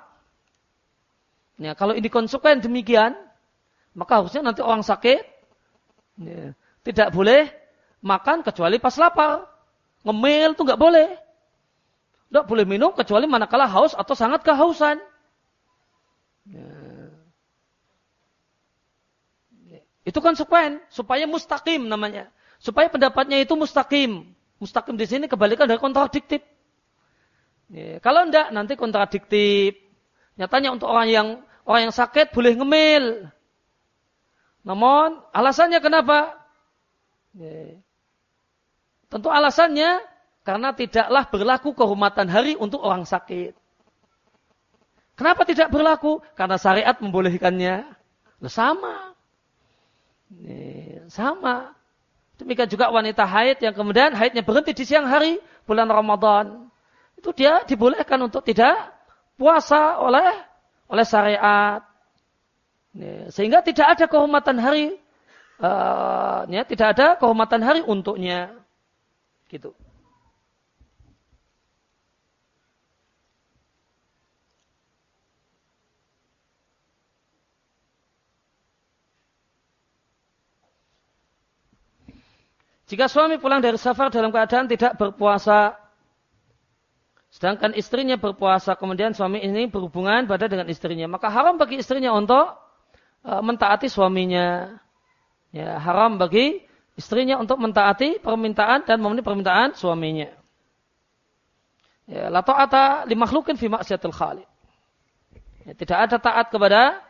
Ya, kalau ini konsekuen demikian, maka harusnya nanti orang sakit ya, tidak boleh makan kecuali pas lapar. Ngemil itu nggak boleh. Tidak boleh minum kecuali manakala haus atau sangat kehausan. Ya. Itu konsekuen supaya mustaqim namanya. Supaya pendapatnya itu mustaqim. Mustaqim di sini kebalikan dari kontradiktif. Ya, kalau enggak nanti kontradiktif. Nyatanya untuk orang yang orang yang sakit boleh ngemil. Namun alasannya kenapa? Tentu alasannya karena tidaklah berlaku kehormatan hari untuk orang sakit. Kenapa tidak berlaku? Karena syariat membolehkannya. Loh, sama. Sama. Demikian juga wanita haid yang kemudian haidnya berhenti di siang hari bulan Ramadan. Itu dia dibolehkan untuk tidak puasa oleh oleh syariat. Sehingga tidak ada kehormatan hari, uh, ya, tidak ada kehormatan hari untuknya. Gitu. Jika suami pulang dari safar dalam keadaan tidak berpuasa Sedangkan istrinya berpuasa, kemudian suami ini berhubungan pada dengan istrinya. Maka haram bagi istrinya untuk uh, mentaati suaminya. Ya, haram bagi istrinya untuk mentaati permintaan dan memenuhi permintaan suaminya. Ya, la ta'ata li makhlukin fi maksiatil khaliq. Ya, tidak ada taat kepada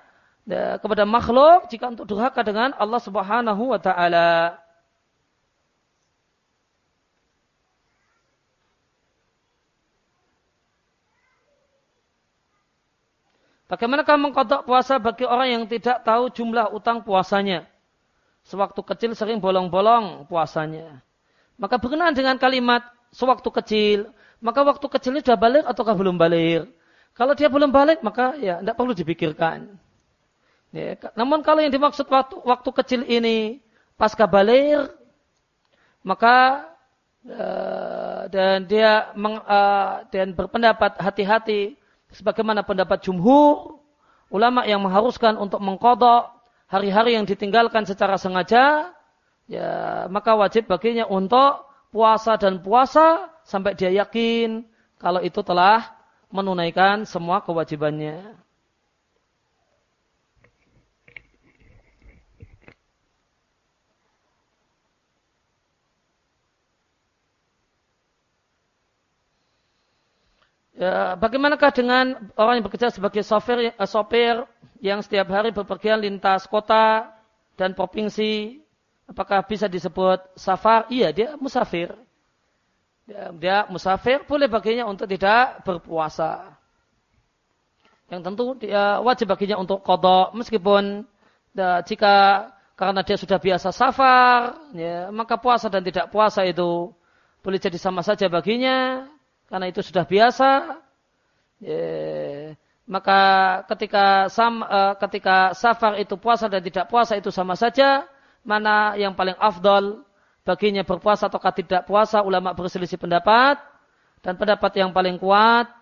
ya, kepada makhluk jika untuk durhaka dengan Allah Subhanahu wa taala. Bagaimanakah mengkodok puasa bagi orang yang tidak tahu jumlah utang puasanya? Sewaktu kecil sering bolong-bolong puasanya. Maka berkenaan dengan kalimat sewaktu kecil, maka waktu kecilnya sudah balik ataukah belum balik? Kalau dia belum balik, maka ya tidak perlu dipikirkan. Ya, namun kalau yang dimaksud waktu, waktu kecil ini pasca balik, maka uh, dan dia meng, uh, dan berpendapat hati-hati sebagaimana pendapat jumhur ulama yang mengharuskan untuk mengkodok hari-hari yang ditinggalkan secara sengaja, ya maka wajib baginya untuk puasa dan puasa sampai dia yakin kalau itu telah menunaikan semua kewajibannya. Ya, bagaimanakah dengan orang yang bekerja sebagai sopir, uh, sopir yang setiap hari berpergian lintas kota dan provinsi? Apakah bisa disebut safar? Iya, dia musafir. Dia, dia musafir, boleh baginya untuk tidak berpuasa. Yang tentu dia wajib baginya untuk kodok, meskipun ya, jika karena dia sudah biasa safar, ya, maka puasa dan tidak puasa itu boleh jadi sama saja baginya karena itu sudah biasa. Ya, maka ketika sam, uh, ketika safar itu puasa dan tidak puasa itu sama saja. Mana yang paling afdol baginya berpuasa atau tidak puasa ulama berselisih pendapat dan pendapat yang paling kuat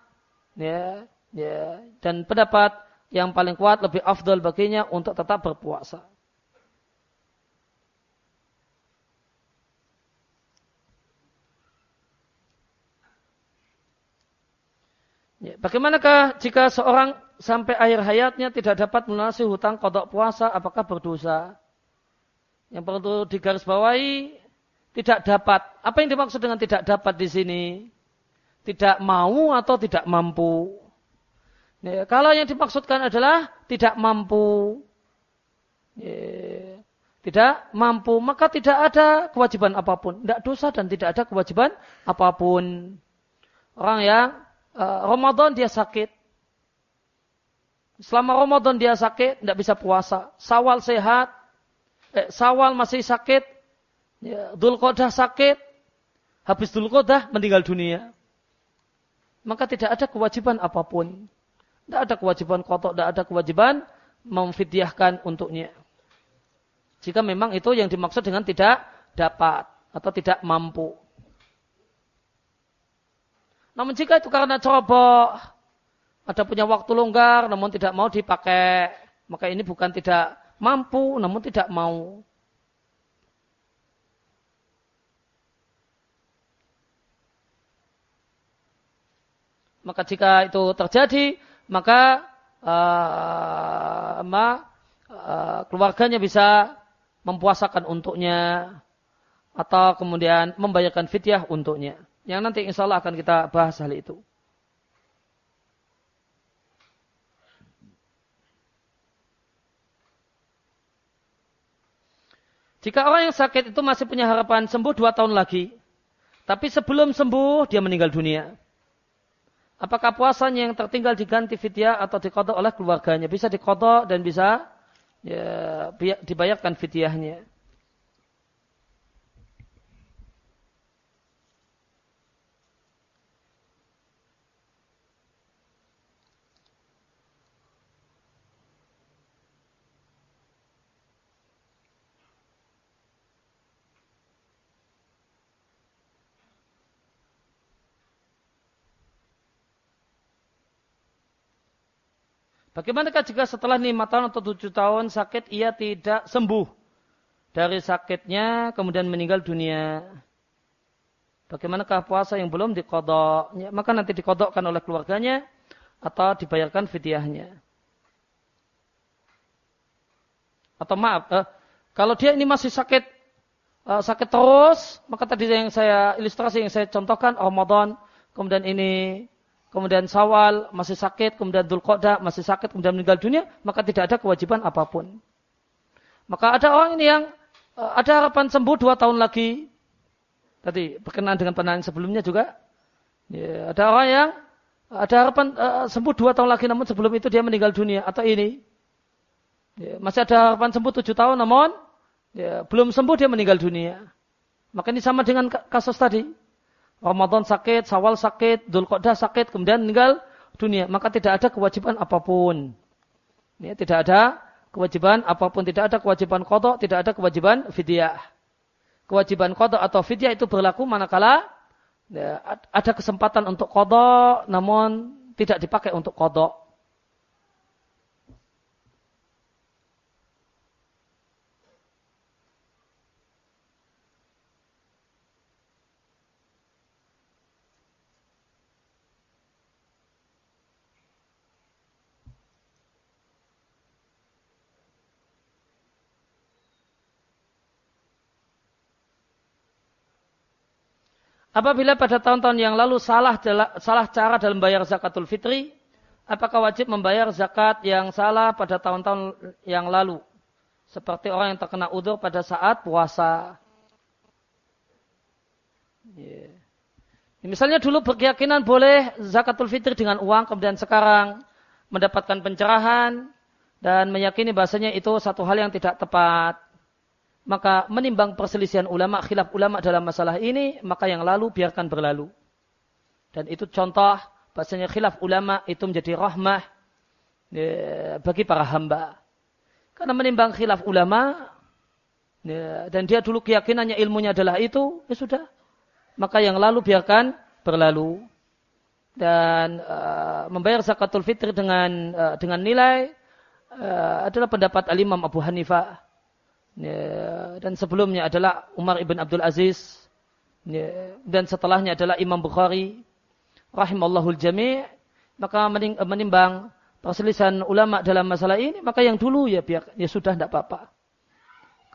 ya ya dan pendapat yang paling kuat lebih afdol baginya untuk tetap berpuasa. Ya, bagaimanakah jika seorang sampai akhir hayatnya tidak dapat melunasi hutang kodok puasa, apakah berdosa? Yang perlu digarisbawahi, tidak dapat. Apa yang dimaksud dengan tidak dapat di sini? Tidak mau atau tidak mampu? Ya, kalau yang dimaksudkan adalah tidak mampu, ya, tidak mampu, maka tidak ada kewajiban apa pun. Tidak dosa dan tidak ada kewajiban apa pun. Orang yang Ramadan dia sakit. Selama Ramadan dia sakit, tidak bisa puasa. Sawal sehat, eh, sawal masih sakit, ya, Dul Qodah sakit, habis Dul Qodah meninggal dunia. Maka tidak ada kewajiban apa pun. Tidak ada kewajiban kotok, tidak ada kewajiban memfidyahkan untuknya. Jika memang itu yang dimaksud dengan tidak dapat atau tidak mampu. Namun jika itu karena ceroboh, ada punya waktu longgar namun tidak mau dipakai, maka ini bukan tidak mampu namun tidak mau. Maka jika itu terjadi, maka uh, ma, uh, keluarganya bisa mempuasakan untuknya atau kemudian membayarkan fidyah untuknya. Yang nanti insya Allah akan kita bahas hal itu. Jika orang yang sakit itu masih punya harapan sembuh dua tahun lagi, tapi sebelum sembuh dia meninggal dunia. Apakah puasanya yang tertinggal diganti fidyah atau dikodok oleh keluarganya? Bisa dikodok dan bisa ya, dibayarkan fidyahnya. Bagaimanakah jika setelah lima tahun atau tujuh tahun sakit ia tidak sembuh dari sakitnya kemudian meninggal dunia? Bagaimanakah puasa yang belum dikodok? Maka nanti dikodokkan oleh keluarganya atau dibayarkan fidyahnya. Atau maaf, eh, kalau dia ini masih sakit eh, sakit terus, maka tadi yang saya ilustrasi yang saya contohkan Ramadan, kemudian ini kemudian Sawal masih sakit, kemudian Dhul masih sakit, kemudian meninggal dunia, maka tidak ada kewajiban apa pun. Maka ada orang ini yang uh, ada harapan sembuh dua tahun lagi. Tadi berkenaan dengan penanya sebelumnya juga. Ya, ada orang yang ada harapan uh, sembuh dua tahun lagi, namun sebelum itu dia meninggal dunia atau ini. Ya, masih ada harapan sembuh tujuh tahun, namun ya, belum sembuh dia meninggal dunia. Maka ini sama dengan kasus tadi. Ramadan sakit, Sawal sakit, Dzulqa'dah sakit, kemudian meninggal dunia, maka tidak ada kewajiban apa pun. Ya, tidak ada kewajiban apa pun, tidak ada kewajiban kodok, tidak ada kewajiban fidyah. Kewajiban kodok atau fidyah itu berlaku manakala ya, ada kesempatan untuk kodok, namun tidak dipakai untuk kodok. Apabila pada tahun-tahun yang lalu salah salah cara dalam bayar zakatul fitri, apakah wajib membayar zakat yang salah pada tahun-tahun yang lalu? Seperti orang yang terkena udur pada saat puasa. Yeah. Misalnya dulu berkeyakinan boleh zakatul fitri dengan uang, kemudian sekarang mendapatkan pencerahan dan meyakini bahasanya itu satu hal yang tidak tepat maka menimbang perselisihan ulama, khilaf ulama dalam masalah ini, maka yang lalu biarkan berlalu. Dan itu contoh bahasanya khilaf ulama itu menjadi rahmah ya, bagi para hamba. Karena menimbang khilaf ulama, ya, dan dia dulu keyakinannya ilmunya adalah itu, ya sudah. Maka yang lalu biarkan berlalu. Dan uh, membayar zakatul fitri dengan uh, dengan nilai uh, adalah pendapat al-imam Abu Hanifah ya, dan sebelumnya adalah Umar ibn Abdul Aziz. Ya, dan setelahnya adalah Imam Bukhari rahimallahul jami' maka menimbang perselisihan ulama dalam masalah ini maka yang dulu ya biar ya sudah tidak apa-apa.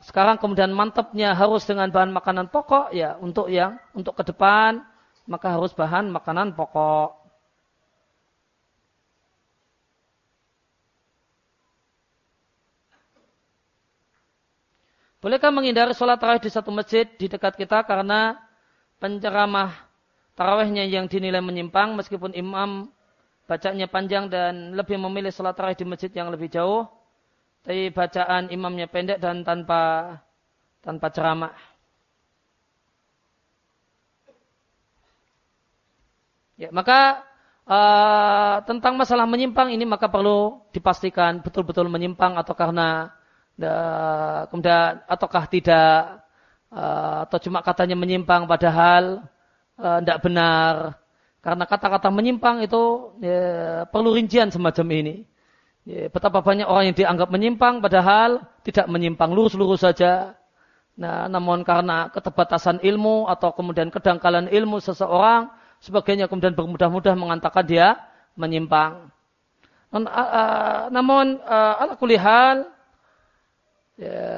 Sekarang kemudian mantapnya harus dengan bahan makanan pokok ya untuk yang untuk ke depan maka harus bahan makanan pokok Bolehkah menghindari sholat tarawih di satu masjid di dekat kita karena penceramah tarawihnya yang dinilai menyimpang meskipun imam bacanya panjang dan lebih memilih sholat tarawih di masjid yang lebih jauh, tapi bacaan imamnya pendek dan tanpa tanpa ceramah. Ya, maka uh, tentang masalah menyimpang ini maka perlu dipastikan betul-betul menyimpang atau karena kemudian ataukah tidak eh, atau cuma katanya menyimpang padahal tidak eh, benar. Karena kata-kata menyimpang itu ya, perlu rincian semacam ini. Ya, betapa banyak orang yang dianggap menyimpang padahal tidak menyimpang lurus-lurus saja. Nah namun karena keterbatasan ilmu atau kemudian kedangkalan ilmu seseorang sebagainya kemudian bermudah-mudah mengatakan dia menyimpang. Namun ala kulihal ya,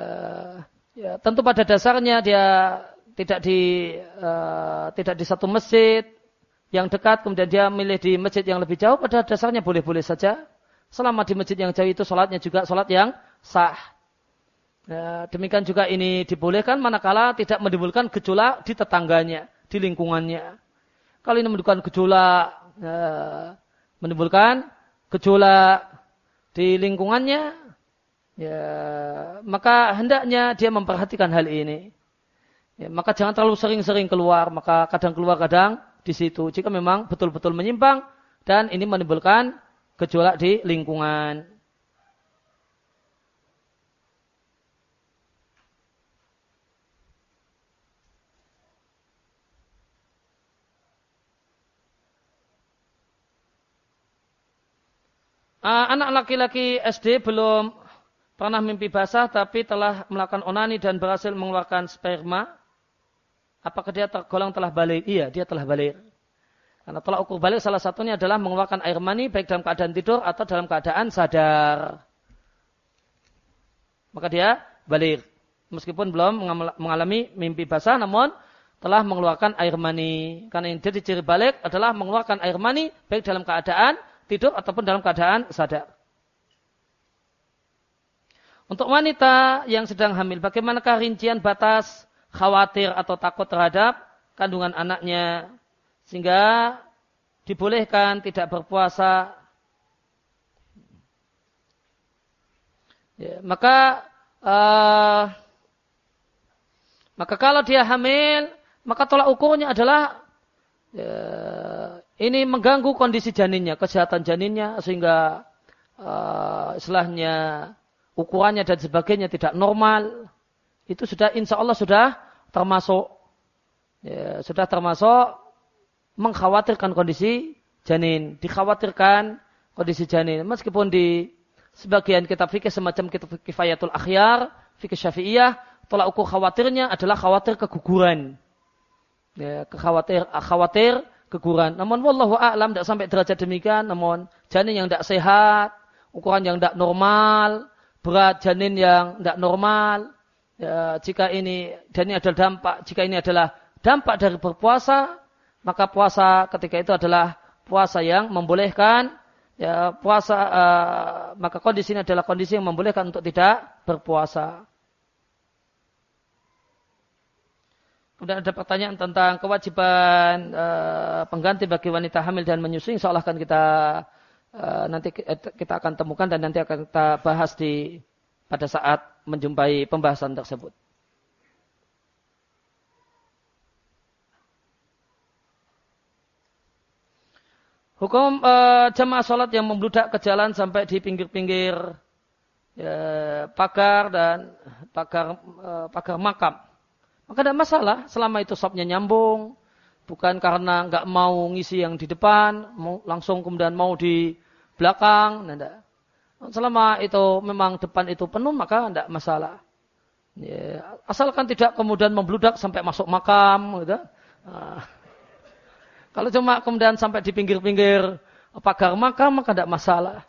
ya tentu pada dasarnya dia tidak di uh, tidak di satu masjid yang dekat kemudian dia milih di masjid yang lebih jauh pada dasarnya boleh-boleh saja. Selama di masjid yang jauh itu sholatnya juga sholat yang sah. Ya, demikian juga ini dibolehkan manakala tidak menimbulkan gejolak di tetangganya di lingkungannya. Kalau ini menimbulkan gejolak ya, menimbulkan gejolak di lingkungannya ya maka hendaknya dia memperhatikan hal ini. Ya, maka jangan terlalu sering-sering keluar, maka kadang keluar kadang di situ. Jika memang betul-betul menyimpang dan ini menimbulkan gejolak di lingkungan. Uh, anak laki-laki SD belum pernah mimpi basah tapi telah melakukan onani dan berhasil mengeluarkan sperma, apakah dia tergolong telah balik? Iya, dia telah balik. Karena telah ukur balik salah satunya adalah mengeluarkan air mani baik dalam keadaan tidur atau dalam keadaan sadar. Maka dia balik. Meskipun belum mengalami mimpi basah namun telah mengeluarkan air mani. Karena yang jadi ciri balik adalah mengeluarkan air mani baik dalam keadaan tidur ataupun dalam keadaan sadar. Untuk wanita yang sedang hamil, bagaimanakah rincian batas khawatir atau takut terhadap kandungan anaknya sehingga dibolehkan tidak berpuasa. Ya, maka uh, maka kalau dia hamil, maka tolak ukurnya adalah ya, ini mengganggu kondisi janinnya, kesehatan janinnya sehingga uh, istilahnya ukurannya dan sebagainya tidak normal, itu sudah insya Allah sudah termasuk ya, sudah termasuk mengkhawatirkan kondisi janin, dikhawatirkan kondisi janin. Meskipun di sebagian kitab fikih semacam kitab kifayatul akhyar, fikih syafi'iyah, tolak ukur khawatirnya adalah khawatir keguguran. Ya, khawatir, khawatir keguguran. Namun wallahu a'lam tidak sampai derajat demikian, namun janin yang tidak sehat, ukuran yang tidak normal, berat janin yang tidak normal, ya, jika ini dan ini adalah dampak, jika ini adalah dampak dari berpuasa, maka puasa ketika itu adalah puasa yang membolehkan ya puasa uh, maka kondisi ini adalah kondisi yang membolehkan untuk tidak berpuasa. Kemudian ada pertanyaan tentang kewajiban uh, pengganti bagi wanita hamil dan menyusui. Insya Allah akan kita nanti kita akan temukan dan nanti akan kita bahas di pada saat menjumpai pembahasan tersebut. Hukum uh, jamaah sholat yang membludak ke jalan sampai di pinggir-pinggir ya, pagar dan pagar uh, pagar makam. Maka tidak masalah selama itu sopnya nyambung, bukan karena nggak mau ngisi yang di depan, mau, langsung kemudian mau di belakang, nah, Selama itu memang depan itu penuh maka tidak masalah. Ya, asalkan tidak kemudian membludak sampai masuk makam, gitu. Nah, kalau cuma kemudian sampai di pinggir-pinggir pagar makam maka tidak masalah.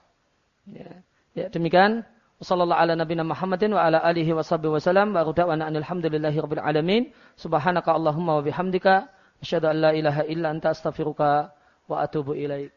Ya, ya demikian. Wassallallahu ala nabiyina Muhammadin wa ala alihi wa sahbihi wasallam wa da'wana alhamdulillahi rabbil alamin. Subhanaka Allahumma wa bihamdika asyhadu an la ilaha illa anta astaghfiruka wa atubu ilaik.